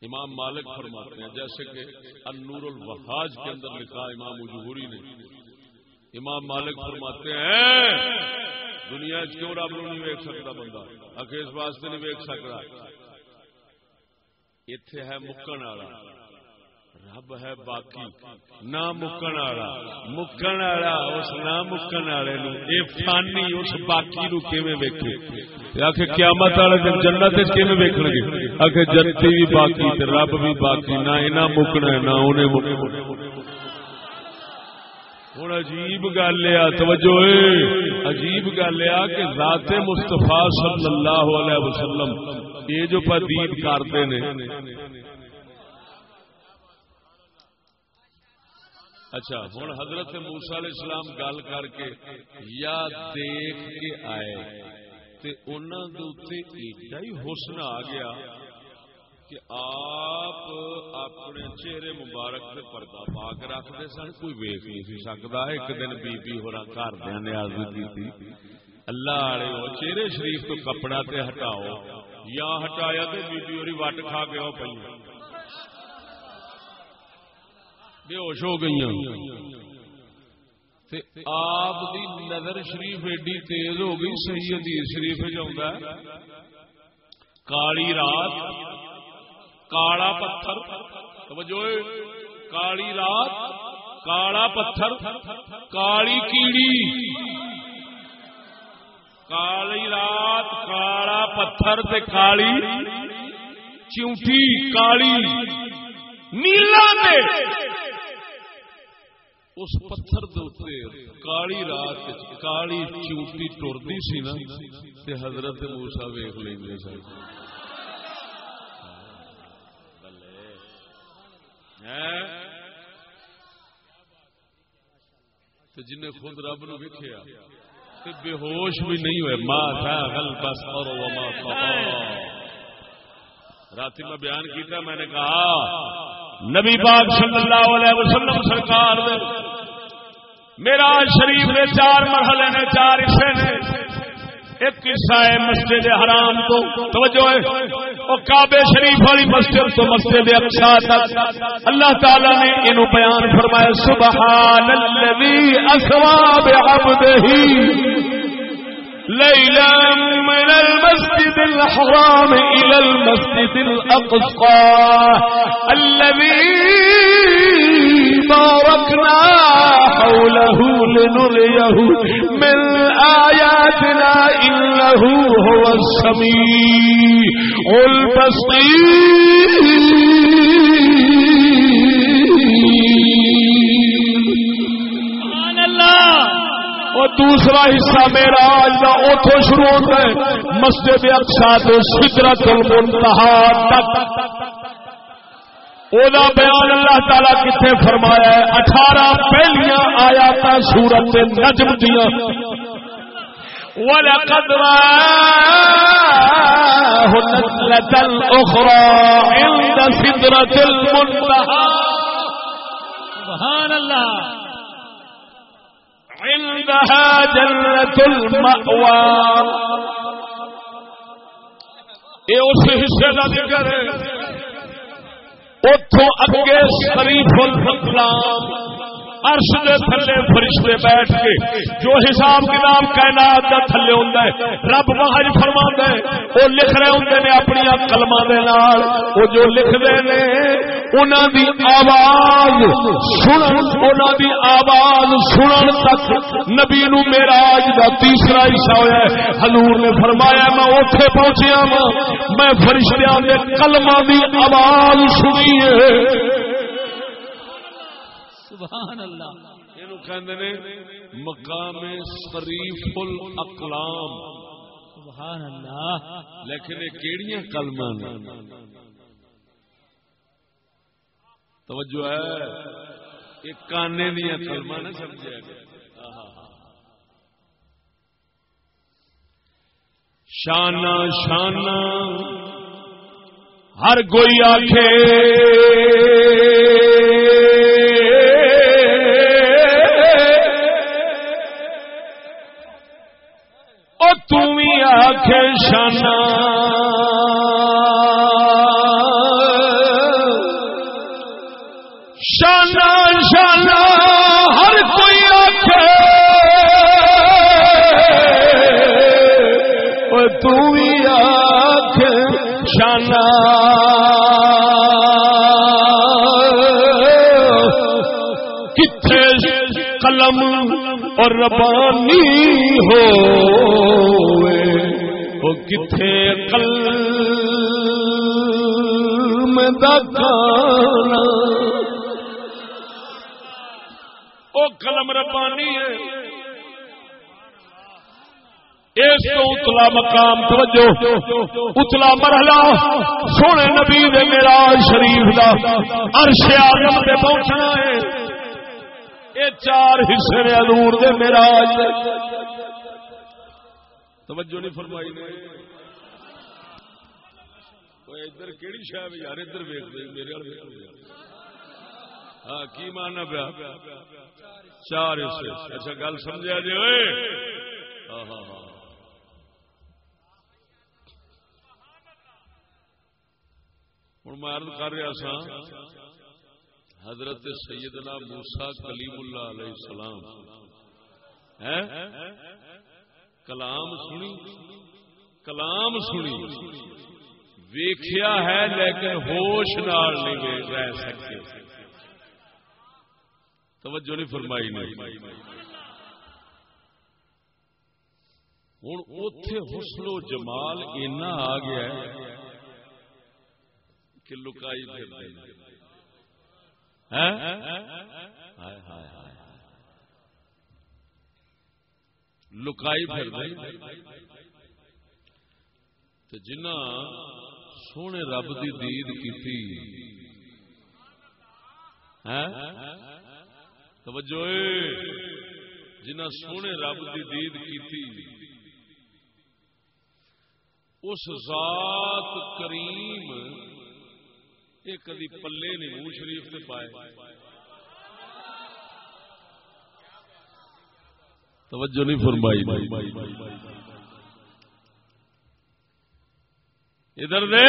امام مالک فرماتے ہیں، جیسے کہ النور الوحاج کے اندر لکھا امام اجہوری نے۔ امام مالک فرماتے ہیں، دنیا کیوں رب نو نہیں ویک سکتا بندہ؟ آخر اس واسطے نہیں ویک سکتا۔ اتے ہے مکن والا۔ رب ہے باقی، نہ مکن والا۔ مکن والا، اس نہ مکن والے یہ فانی، اس باقی نو کیویں ویکھے؟ آخ قیامت والے دن جنت وچ کیویں ویکھن گے آخ جنتی بھی باقی تے رب بھی باقی، نہ انہاں مکنا ہے، نہ انہیں مکنا ہوں عجیب گل ہے، توجہ عجیب گل ہے کہ ذات مستفا صلی اللہ علیہ وسلم یہ جو پدید کرتے ہیں اچھا ہوں حضرت موسا علیہ السلام گل کر کے یا دیکھ کے آئے، تے ایڈا ہی حسن آ گیا۔ کہ آپ اپنے چہرے مبارک سے پردہ پا کے رکھتے سن، کوئی ویک نہیں سی سکتا۔ ایک دن بی بی ہو گھر دیا نے آرزو کی تھی اللہ والے وہ چہرے شریف تو کپڑا تے ہٹاؤ۔ یا ہٹایا تو بی بی اور وٹ کھا کے وہ پہ بے ہوش ہو گئی آپ دی نظر شریف ایڈی تیز ہو گئی، صحیح حدیث شریف جاؤں کالی رات کالا پتھر توجہ کالی رات کالا پتھر کالی کیڑی کالی رات کالا پتھر تے کالی چونٹی کالی نیلا اس پتھر کالی رات کالی چوٹی ٹرتی سی نا تے حضرت موسا ویخ لیں سن جن خود رب نو ویکیا بے ہوش بھی نہیں ہوئے۔ تھا بس اور رات میں بیان کیا میں نے کہا، نبی پاک صلی اللہ علیہ وسلم سرکار میرا شریف نے چار مرحلے نے، چار حصے نے۔ ایک قصہ ہے مسجد حرام تو. توجہ ہے. وہ کعبے شریف والی مسجد تو مسجد اقصا تک. اللہ تعالی نے انہوں بیان فرمایا سبحان الذي اسوا بعبده ليلا من المسجد الحرام إلى المسجد الأقصى الذي باركنا حوله لنريه من آياتنا إنه هو السميع البصير سبحان اللہ۔ اور دوسرا حصہ میرا آج کا اتو شروع ہوتا ہے مسجد اقسا تو سدرت المنتہا تک۔ اودا بیان اللہ تعالی کتنے فرمایا ہے، اٹھارہ پہلیاں آیات سورت نجم دیا۔ وَلَقَدْ رَآهُ نَزْلَةً أُخْرَى عِندَ سِدْرَةِ الْمُنتَهَى. سبحان اللہ عندها جنة المأوى. یہ اس حصے کا ذکر ہے. اتوں اگے شریف الاسلام. عرش دے تھلے فرشتے بیٹھ کے جو حساب کتاب کائنات دا تھلے ہوندا ہے رب وحج فرماندا ہے او لکھ رہے ہوندے نے اپنی کلماں دے نال۔ او جو لکھ دے نے، انہاں دی آواز سنن، انہاں دی آواز سنن تک نبی نو معراج دا تیسرا حصہ ہویا ہے۔ حضور نے فرمایا، میں اوتھے پہنچیا ہاں میں فرشتیاں دے کلماں دی آواز سنی ہے۔ سبحان اللہ۔ مقام شریف الاقلام۔ سبحان اللہ۔ لیکن یہ کیڑیاں کلمہ نے؟ توجہ ہے۔ یہ کانے دیا کلمہ نہ سمجھا گیا شانہ شانہ ہر کوئی آخے آخ شانہ۔ شانہ شانہ، ہر کوئی آخ او تمی آخ شانہ۔ کتنے قلم اور ربانی ہو۔ وہ کتنے قلم دا کانا او قلم ربانی ہے۔ اس تو اتلا مقام، توجہ اتلا مرحلہ۔ سونے نبی دے میراج شریف دا عرش آدم تے پہنچنا ہے۔ یہ چار حصے نے حضور دے میراج توجہ نہیں فرمائی نے۔ ادھر کیڑی شاہ یار، ادھر ویکھ دے میرے ہاں کی ماننا پیا؟ چار اچھا گل سمجھا جی ہاں ہاں ہاں۔ ہوں میں عرض کر رہا سا حضرت سیدنا موسا کلیم اللہ علیہ السلام۔ کلام سنی کلام سنی۔ ویخیا ہے لیکن ہوش نال نہیں رہ سکے۔ توجہ نہیں فرمائی نہیں ہوں اتے حسن و جمال اینا آ گیا ہے کہ لکائی پھر لکائی پھر تو جنہ سونے رب دی دید کی توجہ جنہ سونے رب دی دید کی اس ذات کریم یہ کدی پلے نہیں منہ شریف سے پائے۔ توجہ نہیں فرمائی۔ ادھر دے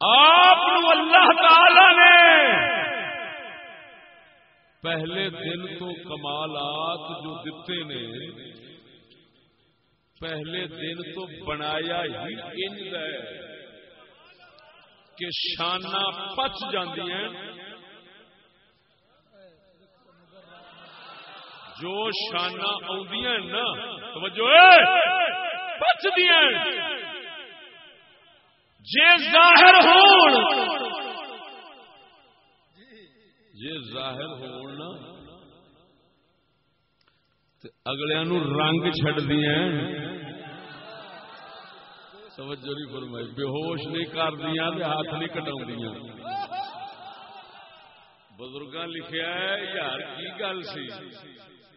آپ اللہ تعالی نے پہلے دن تو کمالات جو دیتے نے، پہلے دن تو بنایا ہی انج ہے کہ شانہ پچ جاندی ہیں۔ جو شانہ آدیاں نا، توجہ اے دیا جے ظاہر ہون۔ جے ظاہر ہون نا اگلیاں نو رنگ چھڈ دیاں توجہ نہیں فرمائی، بے ہوش نہیں کر دیا ہاتھ نہیں کٹاؤں بزرگاں لکھیا ہے، یار کی گل سی؟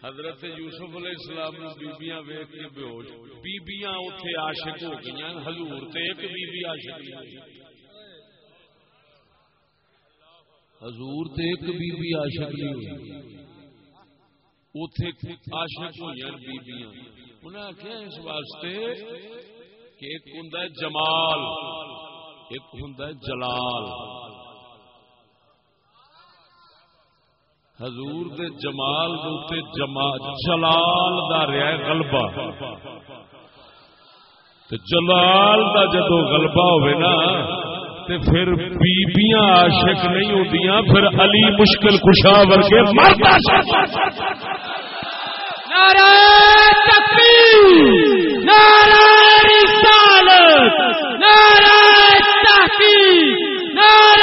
حضرت یوسف علیہ السلام نے بیبیاں ویخ کے بے ہوش بیبیاں اتے عاشق ہو گئی حضور تے ایک بیبی عاشق نہیں ہوئی حضور تے ایک بیبی عاشق نہیں ہوئی۔ اتے عاشق ہوئی بیبیاں۔ انہیں آخیا اس واسطے کہ ایک ہوں جمال، ایک ہوں جلال۔ حضور دے جمال دے جمال جلال دا رہا غلبہ۔ تے جلال دا جدو غلبہ ہوئے نا، تے پھر بیبیاں عاشق نہیں ہوندیاں، پھر علی مشکل کشا ورگے مرد عاشق نعرہ تکبیر نعرہ رسالت، نعرہ تحقیق، نعرہ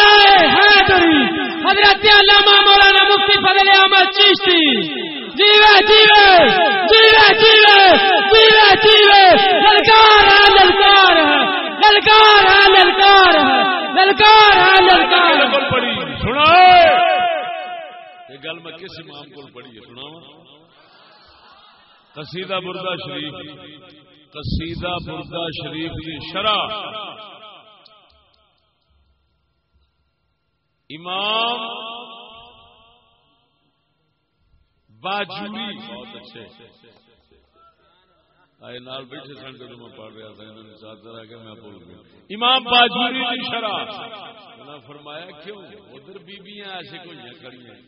حضرت علامہ مولانا مفتی فضل احمد چشتی۔ جیوے جیوے جیوے جیوے جیوے جیوے۔ للکار ہے للکار ہے للکار ہے للکار ہے للکار ہے للکار ہے۔ پڑھی سنا یہ گل میں کس امام کو پڑھی ہے؟ سنا قصیدہ بردہ شریف۔ قصیدہ بردہ شریف کی شرح۔ امام باجوری بہت اچھے۔ آئے نال بیٹھے سن جب میں پڑھ رہا تھا، انہوں نے ساتھ رہا کہ میں بول گیا۔ امام باجوری کی شرح۔ انہوں نے فرمایا، کیوں؟ ادھر بیبیاں ایسے کوئی ہیں کڑی ہیں۔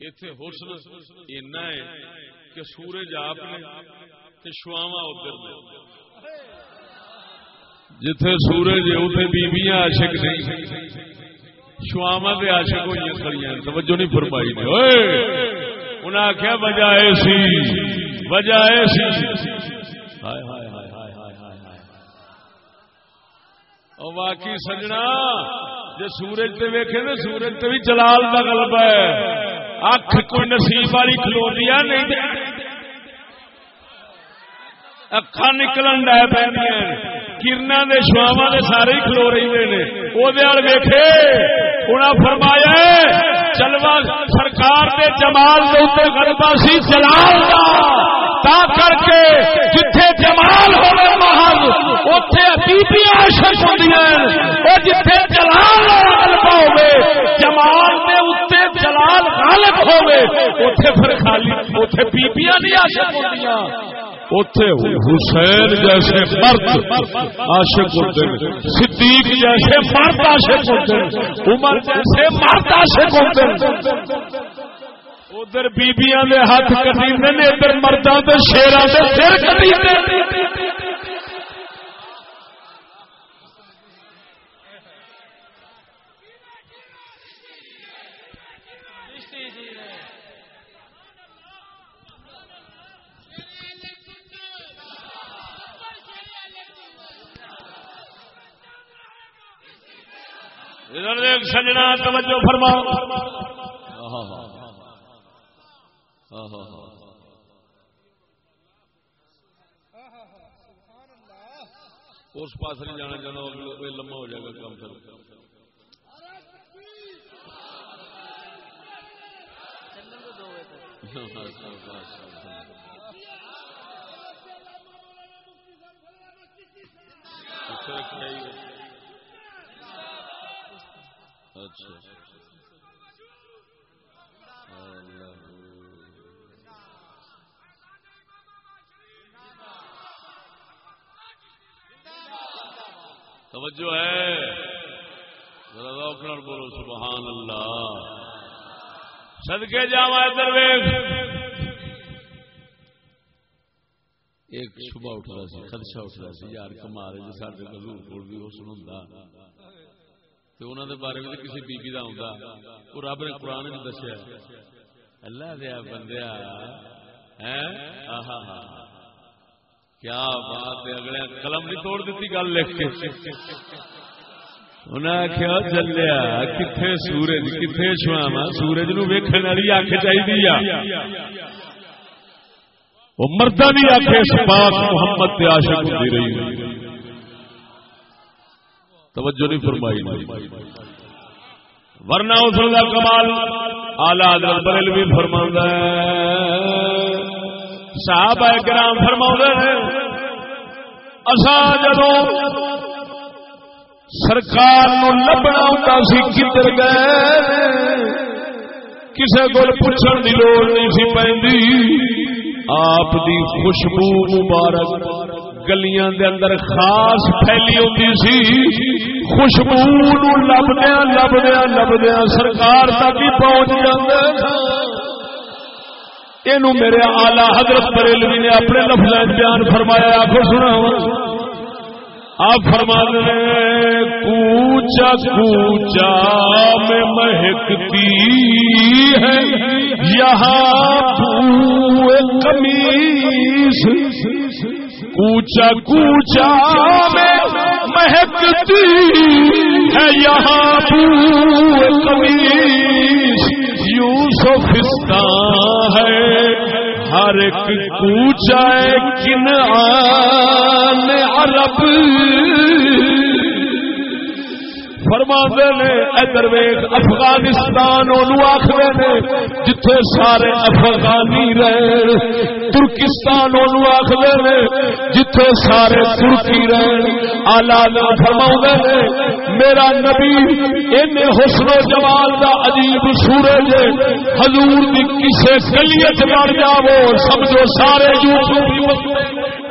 اتے حسن اینا ہے کہ سورج آپ نے تے شواوا ادھر نے جتھے سورج ہے اتنے بیبیاں عاشق نہیں شواوا دے عاشق ہوئی کھڑی توجہ نہیں فرمائی نے اوئے انہیں آخیا وجہ ایسی وجہ ایسی ہائے ہائے ہائے ہائے ہائے ہائے ہائے۔ اور واقعی سجنا، جے سورج تے ویکھے نا، سورج تے بھی جلال دا غلبہ ہے۔ اکھ کوئی نصیب والی کھلوتی ہے نہیں اکھا نکلن ڈے پہ کرنا دے شواوا دے سارے ہی کھلو رہے نے۔ وہ ویکھے۔ انہیں فرمایا چلوا سرکار دے جمال دے اوپر غلبہ سی جلال دا۔ تا کر کے جتھے جمال ہوے محل اوتھے بیبی عاشق ہوندیاں او جتھے جلال غلبہ ہوے جمال دے اوتے جلال غالب ہوے اوتھے پھر خالی، اوتھے بیبییاں نہیں عاشق ہوندیاں۔ اتے حسین جیسے مرد عاشق ہوتے ہیں، صدیق جیسے مرد عاشق ہوتے ہیں، عمر جیسے مرد عاشق ہوتے ہیں۔ ادھر بیبیاں دے ہاتھ کٹی ادھر مردوں کے شیران کے سر کٹی ادھر ایک سجنا توجہ فرماؤ اس پاس نہیں جانا چاہنا لمبا ہو جائے گا کام کر اچھا اچھا۔ توجہ ہے۔ ذرا بولو، سبحان اللہ۔ سدکے جا ادھر ایک شبہ اٹھ رہا سی، خدشہ اٹھ رہا سی۔ یار کمال جی سارے حضور کول بھی حسن ہوندا۔ تے انہاں دے بارے وچ کسی بی بی دا ہوندا او رب نے قران وچ دسیا اللہ دیا بندیا ہیں آہا کیا بات ہے اگلے قلم نہیں توڑ دیتی گل لکھ کے انہیں آخیا چلیا کتنے سورج کتنے شوام سورج نو ویکن والی اکھ چاہیے وہ مردہ بھی آخے پاک محمد تے عاشق ہوتی رہی توجہ نہیں فرمائی۔ ورنہ اس کا کمال آلہ حضرت بریلوی فرما صاحب کرام فرما اصا جدو سرکار نو لبنا ہوتا سی کدھر گئے، کسے کو پوچھنے کی لوڑ نہیں سی پی آپ دی خوشبو مبارک۔ گلیاں دے اندر خاص پھیلی ہوتی سی۔ خوشبو لبدیا لبدیا لبدیا سرکار تک ہی پہنچ جاتے یہ میرے آلہ حضرت بریلوی نے اپنے لفظ بیان فرمایا آخر سنا آپ فرما رہے کوچا کوچا میں مہکتی ہے۔ یہاں کمیس کوچا کوچا میں مہکتی ہے یہاں کمیش۔ یوں ہے۔ ہر ایک کوچا کن عرب۔ فرما نے، ادھر ویگ افغانستان آخر نے، جتھے سارے افغانی رہے ترکستان آخر نے، جتھے سارے ترکی رہے آلہ فرما نے، میرا نبی ان حسن و جمال دا عجیب سورج حضور دی کسے گلیت مر جاو سمجھو سارے یوسف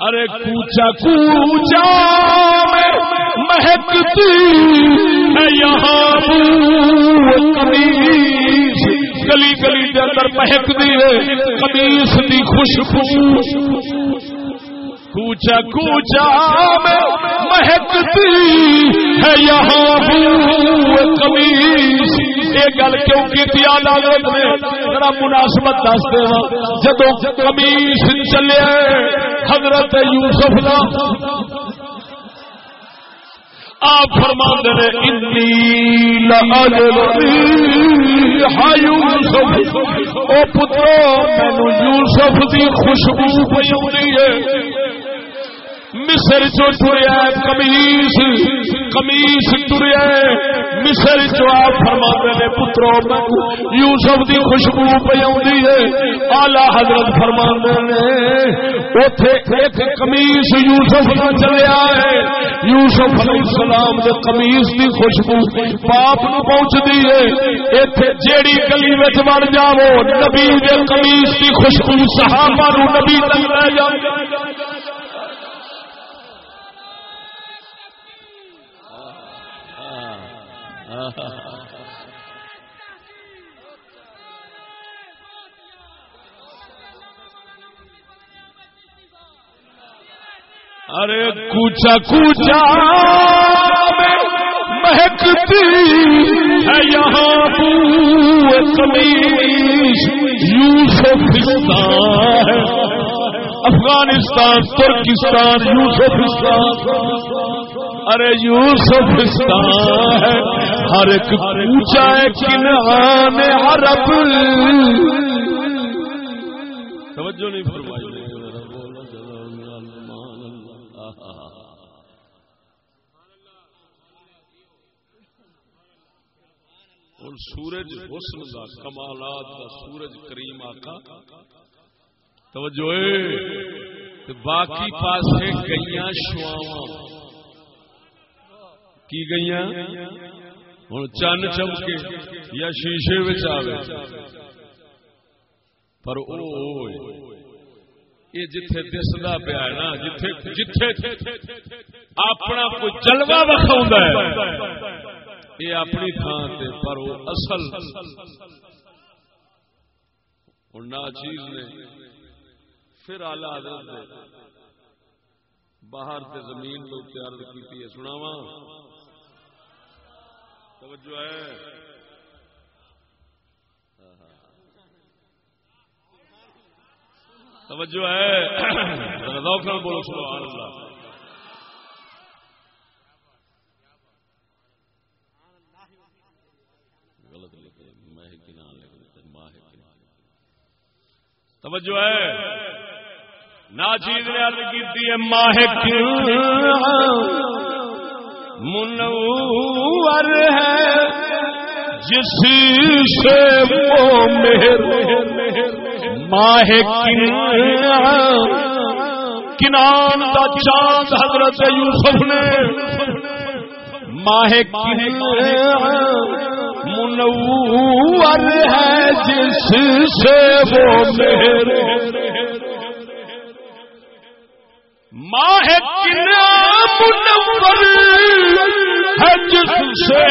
ارے کوچا کوچا میں مہکتی ہے یہاں کمیس گلی گلی کے اندر مہکتی ہے کمیس کی خوشبو۔ کوچا کوچا میں مہکتی ہے یہاں کمیس یہ گل کیوں کی نے ذرا مناسبت دس دے ہاں۔ جدو کمیس چلے حضرت یوسف کا آپ فرما یوسف. او پترو مینو یوسف کی خوشبو پی ہے۔ مصر چو ٹریا کمیس کمیس ٹریا مصر چو فرما نے، پترو یوسف دی خوشبو پی ہے۔ آلہ حضرت فرما نے ایک کمیس یوسف کا چلیا ہے۔ یوسف علیہ السلام دے کمیس دی خوشبو باپ نو پہنچتی ہے۔ ایتھے جیڑی گلی وچ بن جاؤ نبی دے کمیس دی خوشبو صحابہ نو نبی تک لے جاؤ ارے کوچا کوچا مہکتی ہے یہاں کمیش یوسفستان افغانستان ترکستان یوسفستان ارے یوسفستان ہے، ہر ایک اونچا کنہان عرب۔ توجہ نہیں فرمائی۔ سورج حسن دا، کمالات دا سورج کریم آقا۔ توجہ باقی پاسے گئیاں شواواں کی گئی ہوں چن چمکے یا شیشے آئے پر یہ جتھے دستا پیا ہے نا، جتھے جتھے اپنا کوئی جلوا وکھاؤں ہے یہ اپنی تھان تے، پر وہ اصل۔ نہ چیز نے پھر آلہ حضرت باہر تے زمین لوگ تیار کی ہے سناوا توجہ ہے۔ توجہ ہے۔ بولو، سبحان اللہ۔ توجہ ہے۔ نا چیز نے عرض کی ہے ماہ منور ہے جس سے وہ مہر، ماہ کنان کا چاند حضرت یوسف نے۔ ماہ منور ہے جس سے وہ میرے ماہ منور ہے جس سے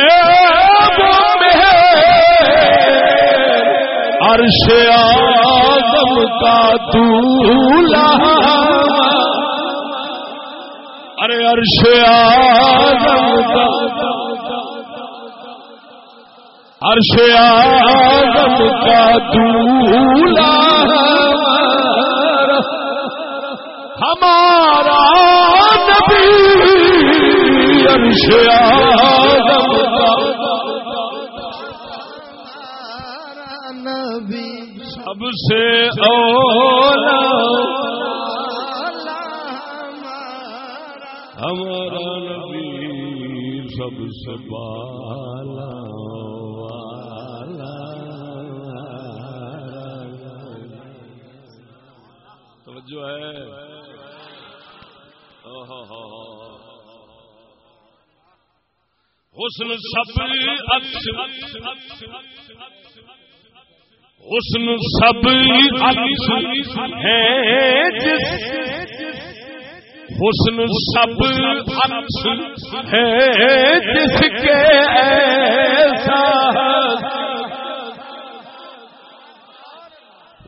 عرش آدم کا دولا ارے عرش آدم کا۔ عرش آدم کا دولا ہمارا نبی عرش آدم کا۔ ہمارا نبی سب سے اولا ہمارا نبی، سب سے بالا حسن سب حسن سب ہے جس حسن سب ہے جس کے ایسا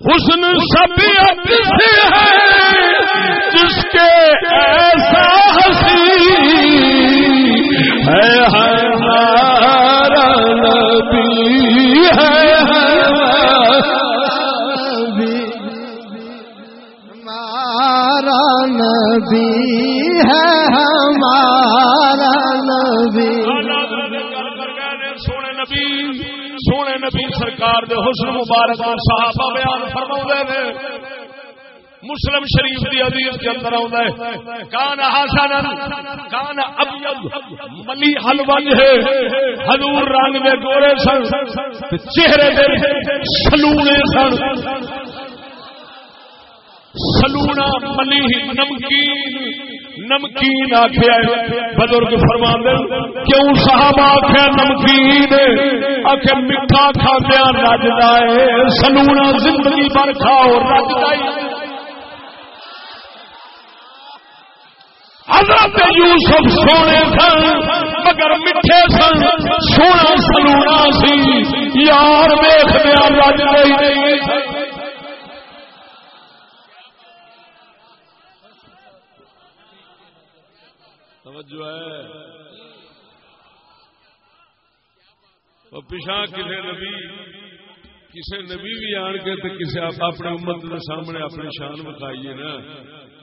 حسن سب سے ہے جس کے ایسا ہنسی ہے ہمارا نبی ہے ہمارا نبی ہے ہمارا نبی۔ سونے نبی سونے نبی سرکار دے حسن مبارک صحابہ بیان فرما نے۔ مسلم شریف دی حدیث کے اندر آتا ہے، کان حسن کان ابیض ملی حلوج ہے، حضور رنگ میں گورے سن چہرے دے سلونے سن۔ سلونا ملی نمکین نمکین آخیا بزرگ فرما کیوں صاحب آخیا نمکین؟ آخ میٹھا کھاندیا رجدا ہے، سلونا زندگی بھر کھاؤ رجدا حضرت یوسف سونے سن، مگر میٹھے سن، سونا سلونا سی۔ یار ویخ دیا رج نہیں۔ توجہ ہے۔ پچھا کسی نبی کسی نبی بھی آن کے کسی اپنے امت کے سامنے اپنی شان بتائیے نا۔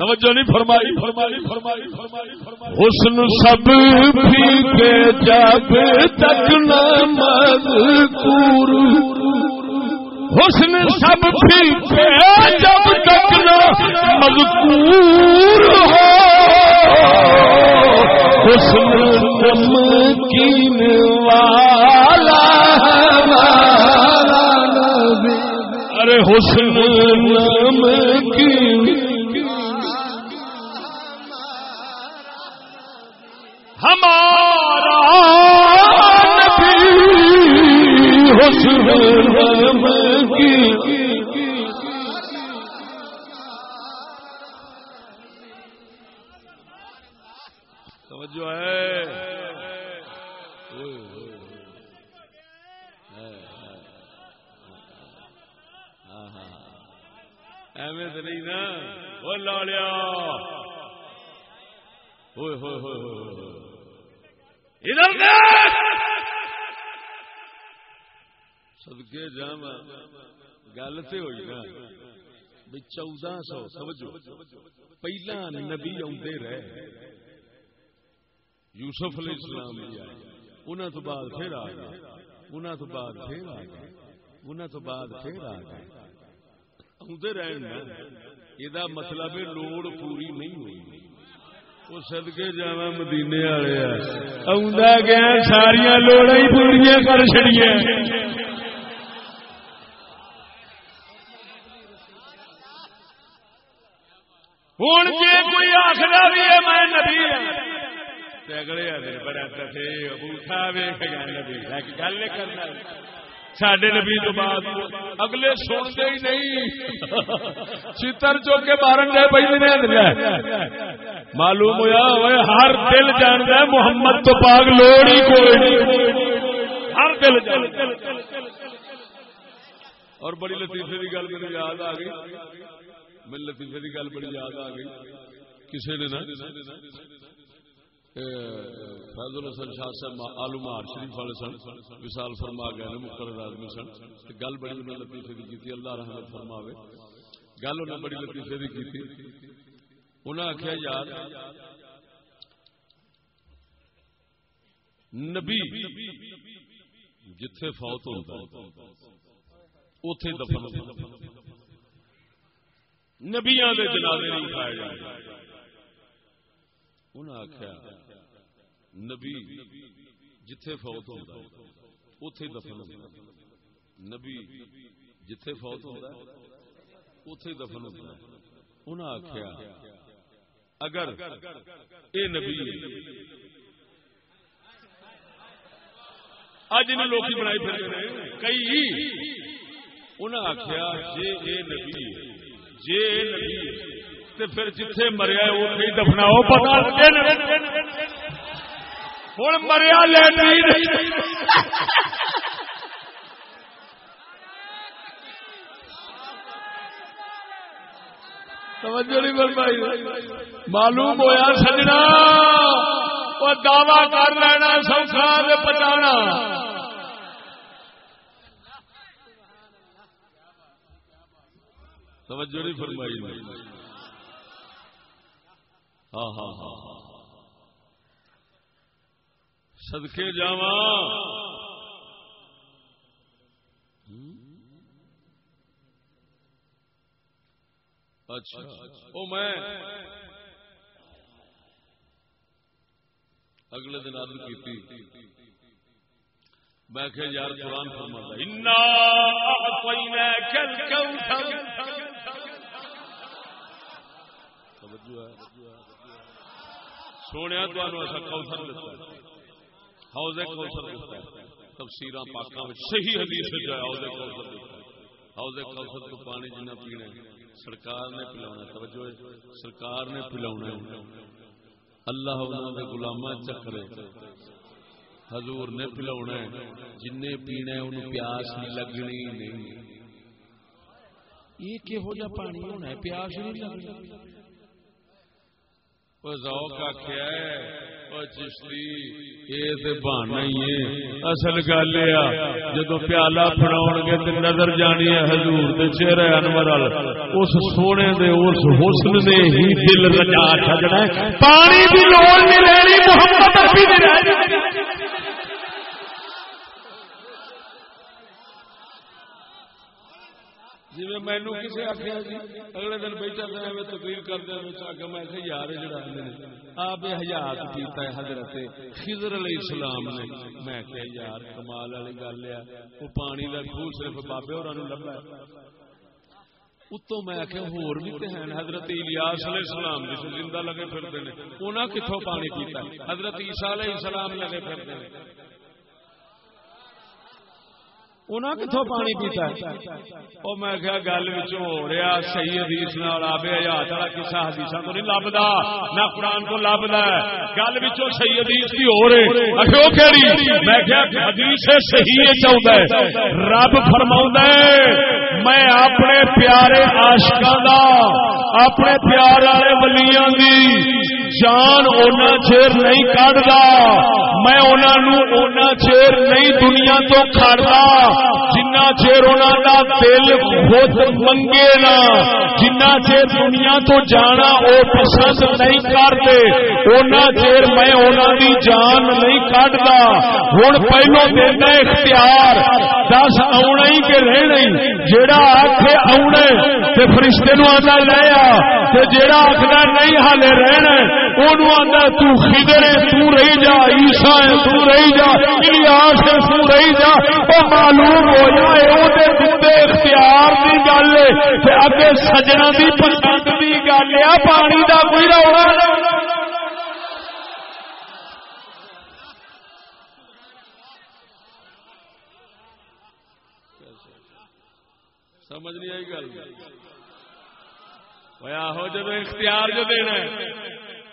توجہ نہیں فرمائی. فرمائی فرمائی فرمائی حسن سب بھی کے جب تک نہ مذکور حسن سب مذکور ہو. حسن نمکین والا ہمارا نبی. ارے حسن نمکین گل تو ہوئی نا۔ بھی چودہ سو، سمجھو۔ پہلا نبی آدھے رہے۔ یوسف علیہ السلام بھی آئے۔ انہوں تو بعد پھر آ گئے۔ انہوں تو بعد پھر آ گئے۔ انہوں تو بعد پھر آ گئے۔ آدھے رہن یہ مطلب لوڑ پوری نہیں ہوئی۔ وہ سدکے جا مدینے والے آ گیا ساریا لوڑا ہی پوریا کر چڑیا ہوں جی کوئی آخر بھی ہے میں نبی اگلے آدھے بڑا دفے ابوٹھا ویخ گیا نبی۔ ایک گل نہیں کرنا۔ سڈے نبی تو بعد اگلے سنتے ہی نہیں۔ چتر چوک کے مارن گئے پہ معلوم ہوا ہوئے ہر دل جانتا ہے محمد تو پاگ لوڑ ہی کوئی نہیں۔ ہر دل جانتا اور بڑی لطیفے کی گل میرے یاد آ گئی۔ میری لطیفے کی گل بڑی یاد آ گئی۔ کسی نے نا فیض الحسن شاہ صاحب آلو مہار شریف والے سن وشال فرما گئے مقرر آدمی سن۔ گل بڑی انہیں لطیفے کی کی اللہ رحمت فرماوے۔ گل انہیں بڑی لطیفے کی کی انہیں آخیا یار، نبی جتھے فوت ہوتا اتے دفن نبیاں دے جنازے نہیں اٹھائے جاتے۔ انہیں آخیا نبی جتھے فوت ہوتا اتے دفن ہوتا نبی جتھے فوت ہوتا اتے دفن ہوتا انہیں آخیا اگر اے نبی اج ان لوگ بنائی پھر کئی انہیں آخیا جے اے نبی جے نبی تے پھر جتھے مریا اتے ہی دفناؤ پتا ہوں مریا لینڈ معلوم ہوا سجنا۔ وہ دعوی کر لینا، سوکھا پچانا توجہ نہیں فرمائی ہاں ہاں ہاں سدکے جاوا اچھا۔ او میں۔ اگلے دن عرض کی میں کہ یار قرآن فرما سونے کوثر دیتا حوض کوثر دیتا ہے۔ تفسیر پاکوں میں صحیح حدیث جو ہے، حوض کوثر دیتا ہے۔ حوض کوثر تو پانی جنہ پینا سرکار نے پلاونا توجہ سرکار نے پلاونا اللہ انہوں نے گلاما چکرے حضور نے پلاونا جن پینا انہوں پیاس نہیں لگنی، نہیں۔ یہ کہہو جا پانی ہونا ہے؟ پیاس نہیں لگنی۔ ذوق آخیا چشتی یہ بہانا ہی ہے۔ اصل گل یہ جدو پیالہ فڑاؤ گے تو نظر جانی ہے حضور دے چہرے انور اس سونے دے اس حسن نے ہی دل رجا چھڈنا ہے۔ پانی بھی لوڑ نہیں محمد جی مینو کسی آخیا جی اگلے دن بیٹھا تھا میں تقریر کر دیا میں کہ یار جڑا آپ حیات پیتا ہے حضرت خضر علیہ السلام نے میں کہ یار کمال والی گل ہے وہ پانی کا خوہ صرف بابے اور لبا اتو میں آخیا ہور بھی تو ہیں حضرت الیاس علیہ السلام جس زندہ لگے پھرتے ہیں انہیں کتوں پانی پیتا حضرت عیسیٰ علیہ السلام لگے پھرتے ہیں انہاں کتوں پانی پیتا ہے؟ او میں کیا گل وچوں ہو رہا صحیح حدیث نال آبے حیات والا کسا حدیث تو نہیں لبدا نہ قرآن کو لبدا ہے۔ گل وچوں صحیح حدیث کی ہو رہے اچھا، میں کیا حدیث صحیح چاہتا ہے۔ رب فرما میں اپنے پیارے آشکا دا، اپنے پیار والے ولیاں دی جان اونا چیر نہیں کھڑا میں انہوں اونا چیر نہیں دنیا تو کھڑا جنا چیر انہوں کا دل خود منگے نا جنا چیر دنیا تو جانا وہ پسند نہیں کرتے اونا چیر میں انہوں کی جان نہیں کٹتا ہوں پہلو دینا اختیار دس آنا ہی کہ رہنا ہی۔ جہاں آخے آنا تے فرشتے نو آتا لیا تے آخر نہیں ہالے رہنا وہ آتا تو خدر تو رہی جا عیسا ہے، تو رہی جا، الیاس ہے، تو رہی جا۔ وہ معلوم ہو جائے وہ اختیار کی گل ہے۔ اگے سجنا کی پسند کی گل ہے۔ پانی کا کوئی رولا سمجھ نہیں آئی گل۔ آہو جب اختیار جو دینا ہے۔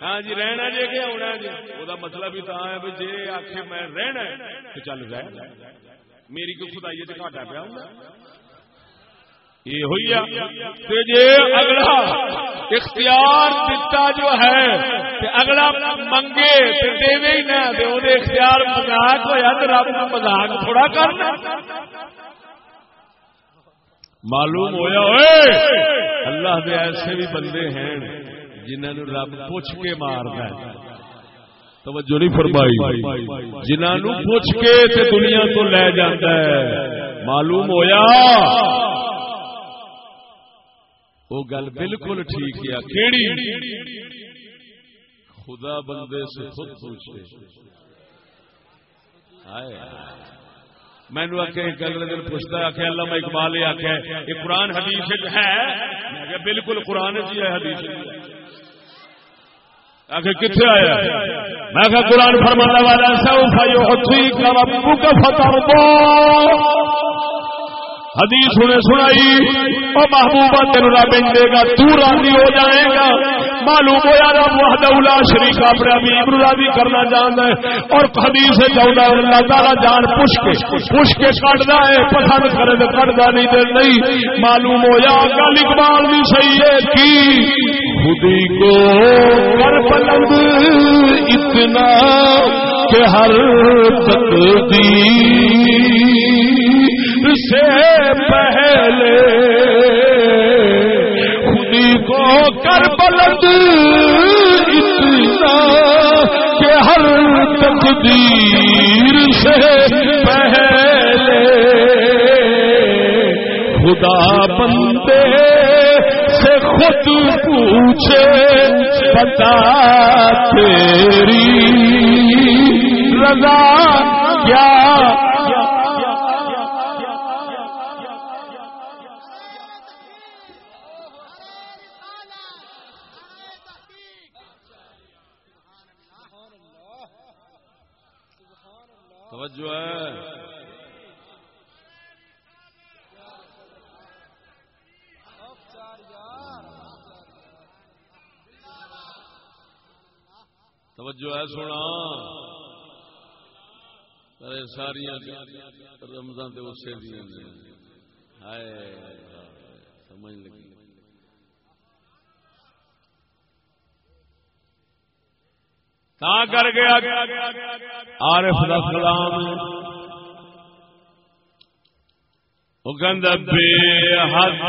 ہاں جی رہنا جی کہ آنا جی۔ وہ مطلب ہی تو ہے جی آخ میں رہنا تو چل رہ میری کو خدائی سے گھاٹا پیا یہ ہوئی جی اگلا اختیار دتا جو ہے اگلا منگے دے ہی نہ اختیار مزاق ہوا تو رب کا مزاق تھوڑا کرنا معلوم ہویا ہوئے۔ اللہ دے ایسے بھی بندے ہیں جنہوں رب پوچھ کے مار ہے۔ توجہ نہیں فرمائی۔ جنہوں پوچھ کے تے دنیا تو لے جاتا ہے۔ معلوم ہویا۔ وہ گل بالکل ٹھیک ہے۔ کیڑی؟ خدا بندے سے خود پوچھے۔ مینو آ کے دن پوچھتا آخر اللہ میں اقبال یہ آخیا یہ قرآن حدیث ہے؟ بالکل قرآن جی ہے حدیث آخر کتنے آیا میں قرآن فرمانے والا سو کا فتح حدیث سنے سنائی، اور محبوبہ تین رب دے گا، تو راضی ہو جائے گا۔ معلوم ہو یار وحدہ شریف اپنے ابھی راضی کرنا جانتا ہے اور حدیث چاہتا ہے اللہ تعالیٰ جان پوچھ کے پوچھ کے کٹتا ہے، پسند کرے تو کٹتا نہیں تو نہیں۔ معلوم ہو یا گل اقبال بھی صحیح ہے کی خودی کو کر بلند اتنا کہ ہر تقدیر سے پہلے خودی کر بلند اتنا کہ ہر تقدیر سے پہلے خدا بندے سے خود پوچھے، بتا تیری رضا کیا ہے۔ توجہ ہے سونا۔ ساری رمضان سے اسے سمجھ لگی۔ تا کر گیا عارف دا کلام او گند بے حد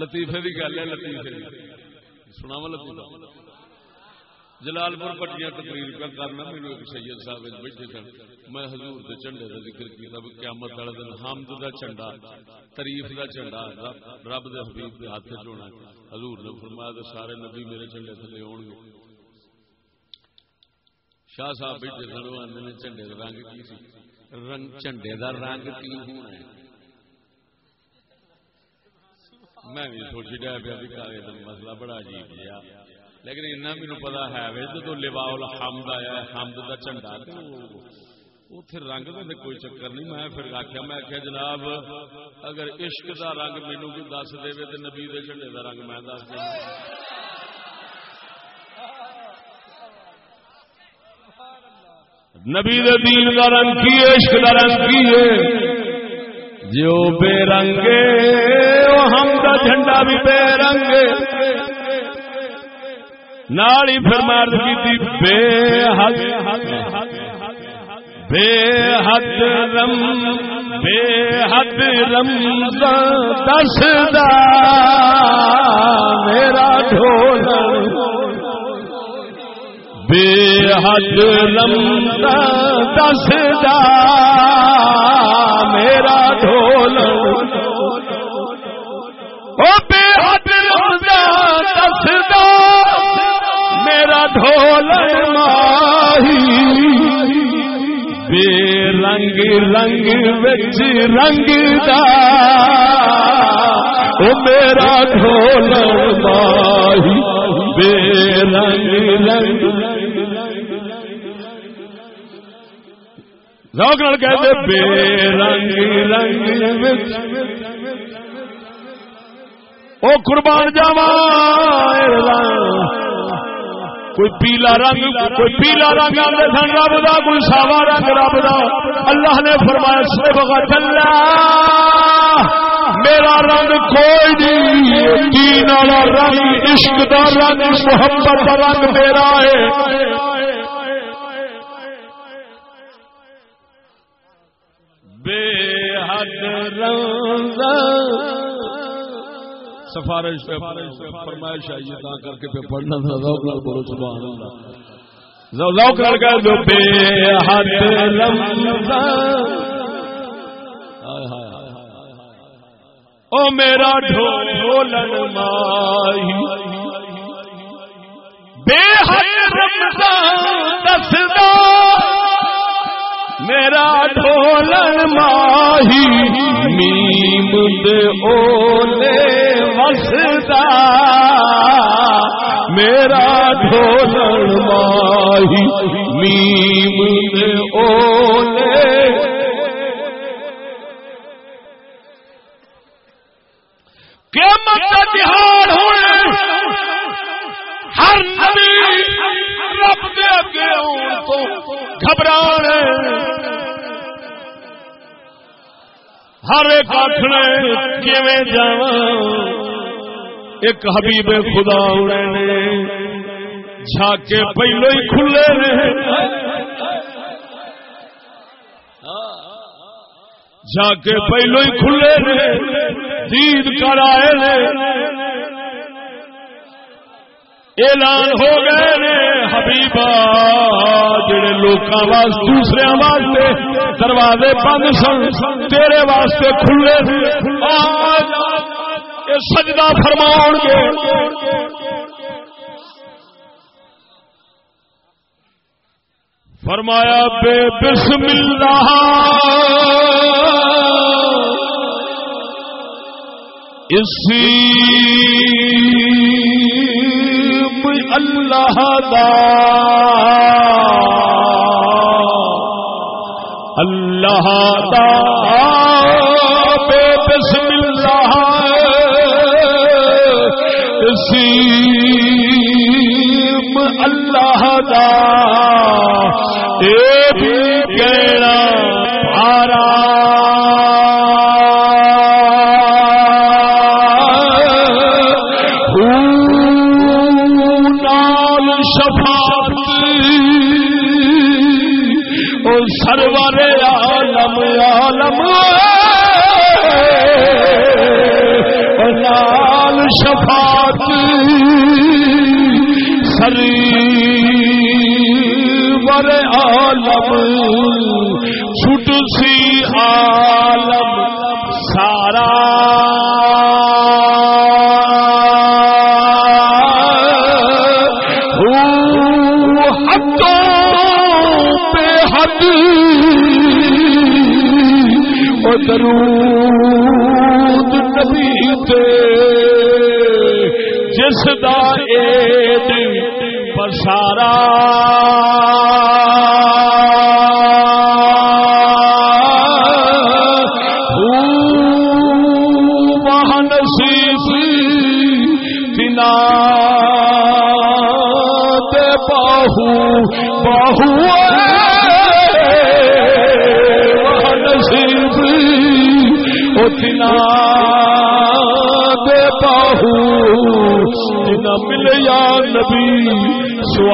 لطیفے دی گل ہے لطیفے سنا وا لطیفہ جلال پور پٹیاں تقریر پہ کرنا میرے ایک سید صاحب بیٹھے سن۔ میں حضور دے جھنڈے کا ذکر کیا بھی قیامت والے دن حمد دا جھنڈا تعریف دا جھنڈا رب دے حبیب دے ہاتھ چ حضور نے فرمایا تو سارے نبی میرے جھنڈے تھلے آن گے۔ شاہ صاحب بیٹھے سن، وہ آدھے جھنڈے کا رنگ کی سی؟ رنگ جھنڈے کا رنگ کی ہونا ہے۔ میں بھی سوچی ڈیا پیا مسئلہ بڑا عجیب جہا۔ لیکن اتنا میرے پتا ہے جب لوا حمد آیا یعنی حمد کا جھنڈا اتنے رنگ کا کوئی چکر نہیں، میں پھر آخیا میں آخیا جناب، اگر عشق دا رنگ مینو کوئی دس دے تو نبی دے جھنڈے دا رنگ میں دس دوں نبی دے دین دا رنگ کی عشق دا رنگ کی ہے۔ جو بے رنگے وہ ہم دا جھنڈا بھی بے رنگے۔ نالی پھر مرد کی بے حد بے حد رم، بے حد رم دس دا میرا ڈھول۔ بے حد رم دس دا میرا ڈھول۔ ڈھول ماہی، بے رنگ رنگ بچ رنگ دا۔ او میرا ڈھول ماہی، بے رنگ رنگ۔ لوگ کہتے بے رنگ رنگ او قربان جاوا کوئی پیلا رنگ، کوئی پیلا رنگ آتے سن، رب دا، کوئی ساوا رنگ رب دا۔ اللہ نے فرمایا سب چلا میرا رنگ کوئی نہیں، دین والا رنگ، عشق دا رنگ، محبت دا رنگ میرا ہے۔ بے حد رنگ سفارش فرمائش آئیے تا کر کے پہ پڑھنا تھا، ذوق لال بولو، سبحان اللہ۔ ذوق لال کہہ دو، بے حد لمزا او میرا ڈھولن ماہی۔ بے حد رمضان دس میرا ڈھولن ماہی میم دے اولے وسدا۔ میرا ڈھولن ماہی میم دے اولے قیامت کا تہار ہونا ہر نبی رب دے اگے آن تو گھبرانے ہر ایک آخنے کیویں جاواں؟ ایک حبیب خدا نے جھاکے پہلو ہی کھلے نے۔ جھاکے پہلو ہی کھلے نے دید کر آئے نے۔ اعلان ہو گئے نے حبیبا جڑے لوکاں واسطے، دوسرے واسطے دروازے بند سن، تیرے واسطے کھلے اے سجدہ فرماؤ گے۔ فرمایا، بے بسم اللہ اسی اللہ دا. اللہ دا. درود نبی تے جس دا عید پسارا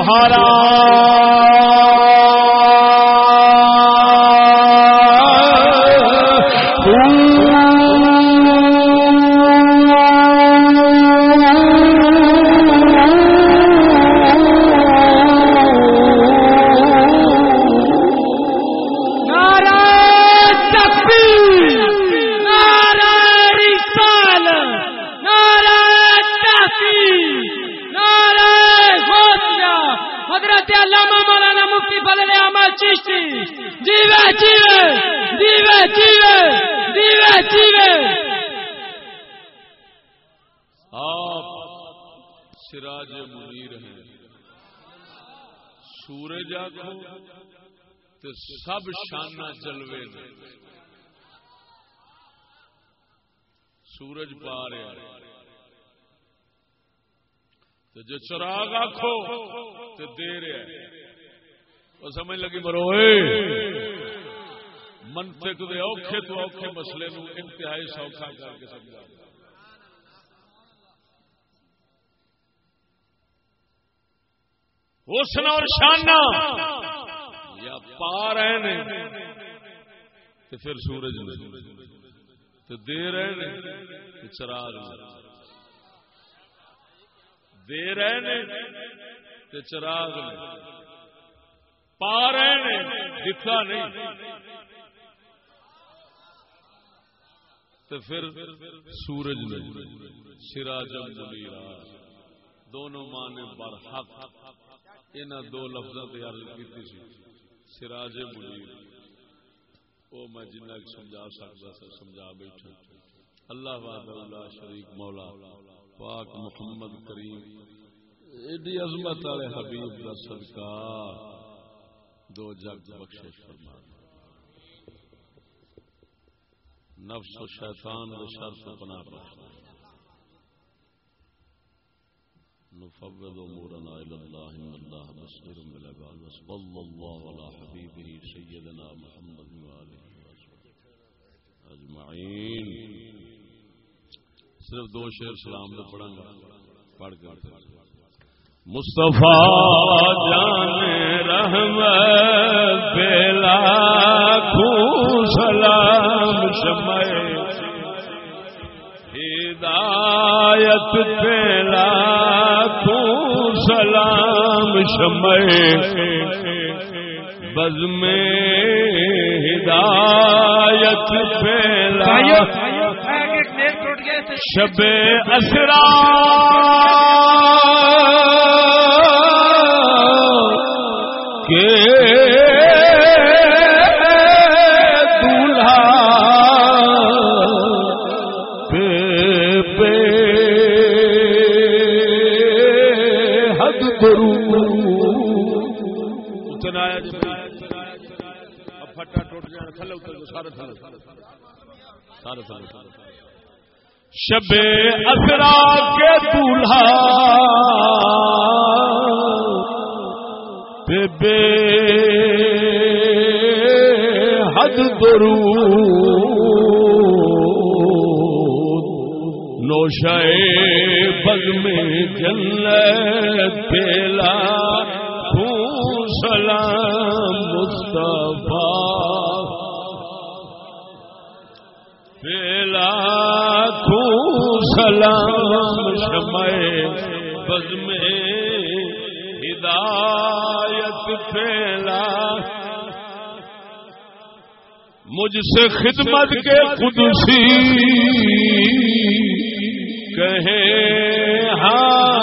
تمہارا سب شانہ جلوے نے سورج پا رہا تو جو چراغ آخو تو دے رہا وہ سمجھ لگی مروئے منطق دے اوکھے تو اوکھے مسئلے نو انتہائی سوکھا کر کے سمجھا۔ حسن اور شانہ۔ پا رہے نے تو پھر سورج نے تو دے رہے نے تو چراغ نے دے رہے نے تو چراغ نے پا رہے نے دکھا نہیں تو پھر سورج نے سراجم منیرا دونوں ماں نے برحق ان دو لفظوں کی عرض کی سی۔ سراج منیر۔ وہ میں جنہ سمجھا سکتا سا، سمجھا بیٹھا۔ اللہ وحدہ اللہ شریک مولا، پاک محمد کریم۔ ایڈی عظمت والے حبیب کا صدقہ دو جگ بخشش فرما نفس و شیطان و شر سے پناہ بخشنا نفوض امورنا الى الله ان الله بصير بالعباد وصلى الله على حبيبه سيدنا محمد واله وصحبه اجمعين صرف دو شعر سلام دے پڑھاں گا. پڑھ کے مصطفیٰ جان رحمت بلا کو سلام شمع ہدایت پہلا شمع بز میں ہدایت پہلا شب اسرا شب اسرا کے دولہا پہ بے حد درو نوشائے بگ میں جنت پھیلا۔ سلام شمع بز میں ہدایت پھیلا۔ مجھ سے خدمت کے قدسی کہیں ہاں۔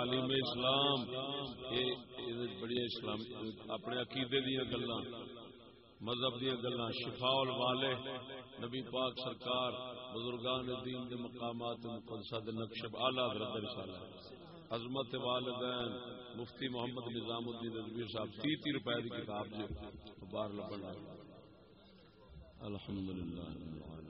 تعلیم اسلام بڑی اسلام اپنے عقیدے دیا گلا مذہب دیا گلا شفا والے نبی پاک سرکار، بزرگان دین دے مقامات مقدسہ دے نقش اعلی حضرت رسالہ عظمت والدین، مفتی محمد نظام الدین رضوی صاحب، تی تی روپے کی کتاب جی، جو باہر لبن الحمدللہ